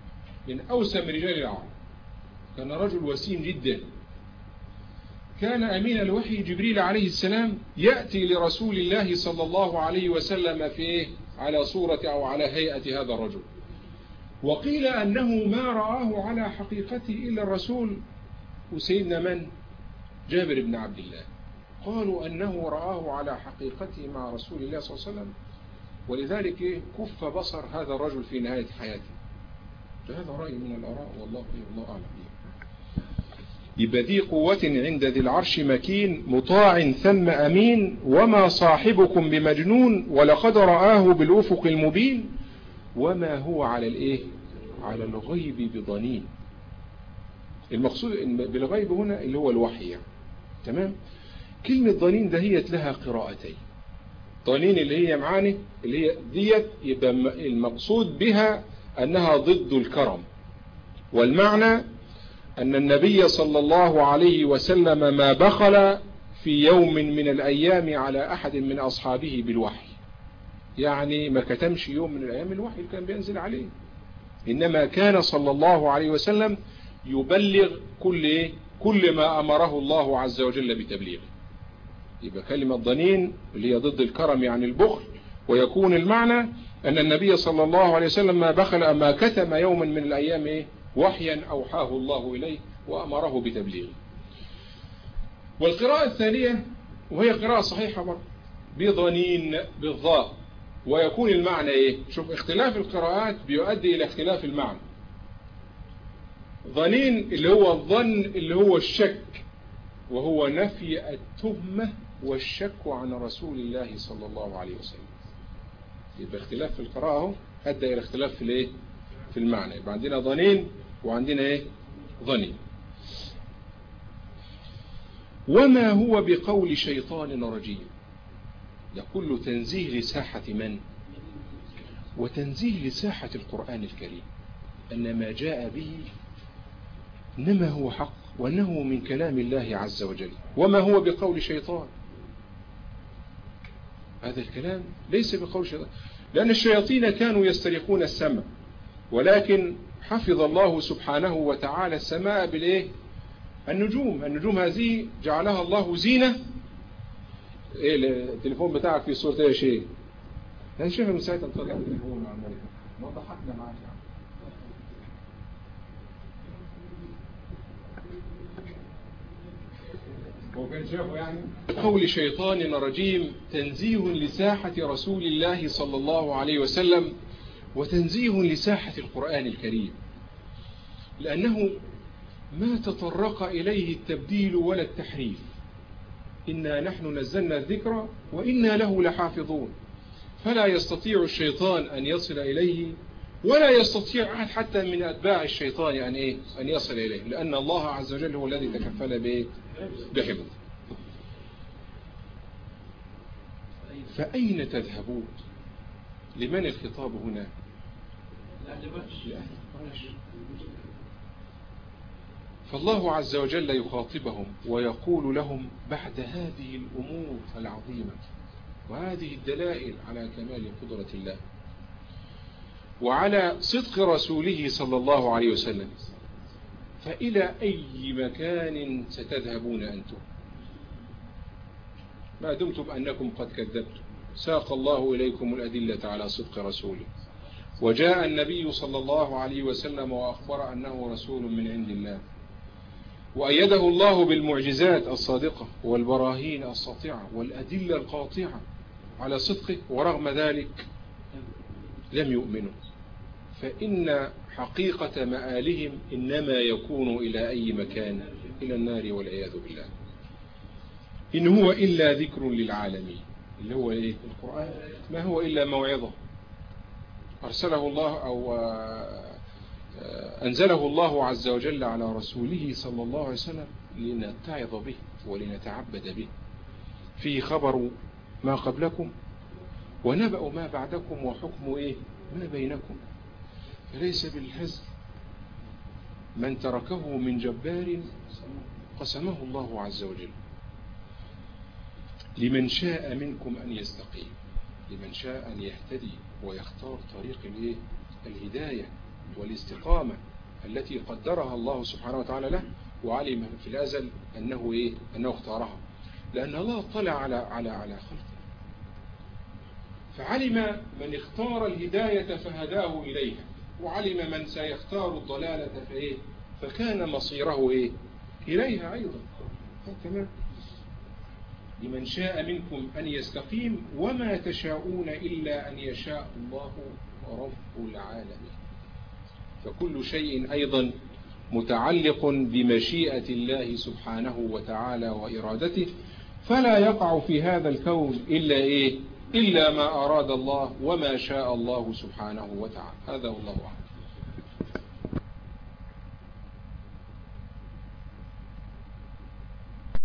من أوسم رجال العرب كان رجل وسيم جدا. كان أمين الوحي جبريل عليه السلام يأتي لرسول الله صلى الله عليه وسلم في إيه؟ على صورة أو على هيئة هذا الرجل. وقيل أنه ما رآه على حقيقته إلا الرسول وسيدنا من؟ جابر بن عبد الله. قالوا أنه رآه على حقيقته مع رسول الله صلى الله عليه وسلم ولذلك؟ كف بصر هذا الرجل في نهاية حياته. هذا رأي من الأراء والله الله أعلم. يبقى قوة عند ذي العرش مكين مطاع ثم أمين وما صاحبكم بمجنون ولقد رآه بالأفق المبين. وما هو على الإيه؟ على الغيب بضنين. المقصود بالغيب هنا اللي هو الوحي يعني. تمام؟ كلمة ضنين دهيت لها قراءتين. ضنين اللي هي معاني اللي هي ديت يبقى المقصود بها أنها ضد الكرم. والمعنى أن النبي صلى الله عليه وسلم ما بخل في يوم من الأيام على أحد من أصحابه بالوحي يعني ما كتمش يوم من الأيام الوحي اللي كان بينزل عليه إنما كان صلى الله عليه وسلم يبلغ كل إيه؟ كل ما أمره الله عز وجل بتبليغه يبقى كلمة ضنين اللي هي ضد الكرم يعني البخل ويكون المعنى أن النبي صلى الله عليه وسلم ما بخل ما كتم يوما من الأيام إيه؟ وحيا أوحاه الله إليه وأمره بتبليغه. والقراءة الثانية وهي قراءة صحيحة برضه بضنين بالضاء. ويكون المعنى إيه؟ شوف اختلاف القراءات بيؤدي إلى اختلاف المعنى. ظنين اللي هو الظن اللي هو الشك وهو نفي التهمة والشك عن رسول الله صلى الله عليه وسلم. يبقى اختلاف في القراءة أدى إلى اختلاف في الإيه؟ في المعنى. يبقى عندنا ظنين وعندنا إيه؟ ظنين وما هو بقول شيطان رجيم؟ ده كله تنزيه لساحة من؟ وتنزيه لساحة القرآن الكريم. أن ما جاء به إنما هو حق وأنه من كلام الله عز وجل. وما هو بقول شيطان؟ هذا الكلام ليس بقول شيطان. لأن الشياطين كانوا يسترقون السماء ولكن حفظ الله سبحانه وتعالى السماء بالإيه؟ النجوم. النجوم هذه جعلها الله زينة. إيه التليفون بتاعك في صورة إيه؟ يا شيخ أنا شايف من ساعتها طلع التليفون الملك ما ضحكنا معاك هو كان شافه يعني؟ قول شيطان رجيم تنزيه لساحة رسول الله صلى الله عليه وسلم. وتنزيه لساحة القرآن الكريم لأنه ما تطرق إليه التبديل ولا التحريف. إنا نحن نزلنا الذكر وإنا له لحافظون. فلا يستطيع الشيطان أن يصل إليه ولا يستطيع أحد حتى من أتباع الشيطان أن, إيه؟ أن يصل إليه لأن الله عز وجل هو الذي تكفل بحفظه. فأين تذهبون؟ لمن الخطاب هنا؟ لأهل قريش فالله عز وجل يخاطبهم ويقول لهم بعد هذه الأمور العظيمة وهذه الدلائل على كمال قدرة الله وعلى صدق رسوله صلى الله عليه وسلم فإلى أي مكان ستذهبون أنتم؟ ما دمتم أنكم قد كذبتم. ساق الله إليكم الأدلة على صدق رسوله. وجاء النبي صلى الله عليه وسلم وأخبر أنه رسول من عند الله. وأيده الله بالمعجزات الصادقة والبراهين الساطعة والأدلة القاطعة على صدقه ورغم ذلك لم يؤمنوا. فإن حقيقة مآلهم إنما يكون إلى أي مكان؟ إلى النار والعياذ بالله. إن هو إلا ذكر للعالمين. اللي هو إيه؟ القرآن. ما هو إلا موعظة. أرسله الله أو أنزله الله عز وجل على رسوله صلى الله عليه وسلم لنتعظ به ولنتعبد به. فيه خبر ما قبلكم ونبأ ما بعدكم وحكم إيه؟ ما بينكم. فليس بالهزل من تركه من جبار قسمه الله عز وجل. لمن شاء منكم أن يستقيم لمن شاء أن يهتدي. ويختار طريق الهداية والاستقامة التي قدرها الله سبحانه وتعالى له وعلم في الأزل أنه إيه؟ أنه اختارها. لأن الله اطلع على على على خلقه. فعلم من اختار الهداية فهداه إليها وعلم من سيختار الضلالة فإيه؟ فكان مصيره إيه؟ إليها أيضا. تمام. لمن شاء منكم أن يستقيم وما تشاءون إلا أن يشاء الله رب العالمين. فكل شيء أيضا متعلق بمشيئة الله سبحانه وتعالى وإرادته فلا يقع في هذا الكون إلا إيه؟ إلا ما أراد الله وما شاء الله سبحانه وتعالى. هذا والله أعلم.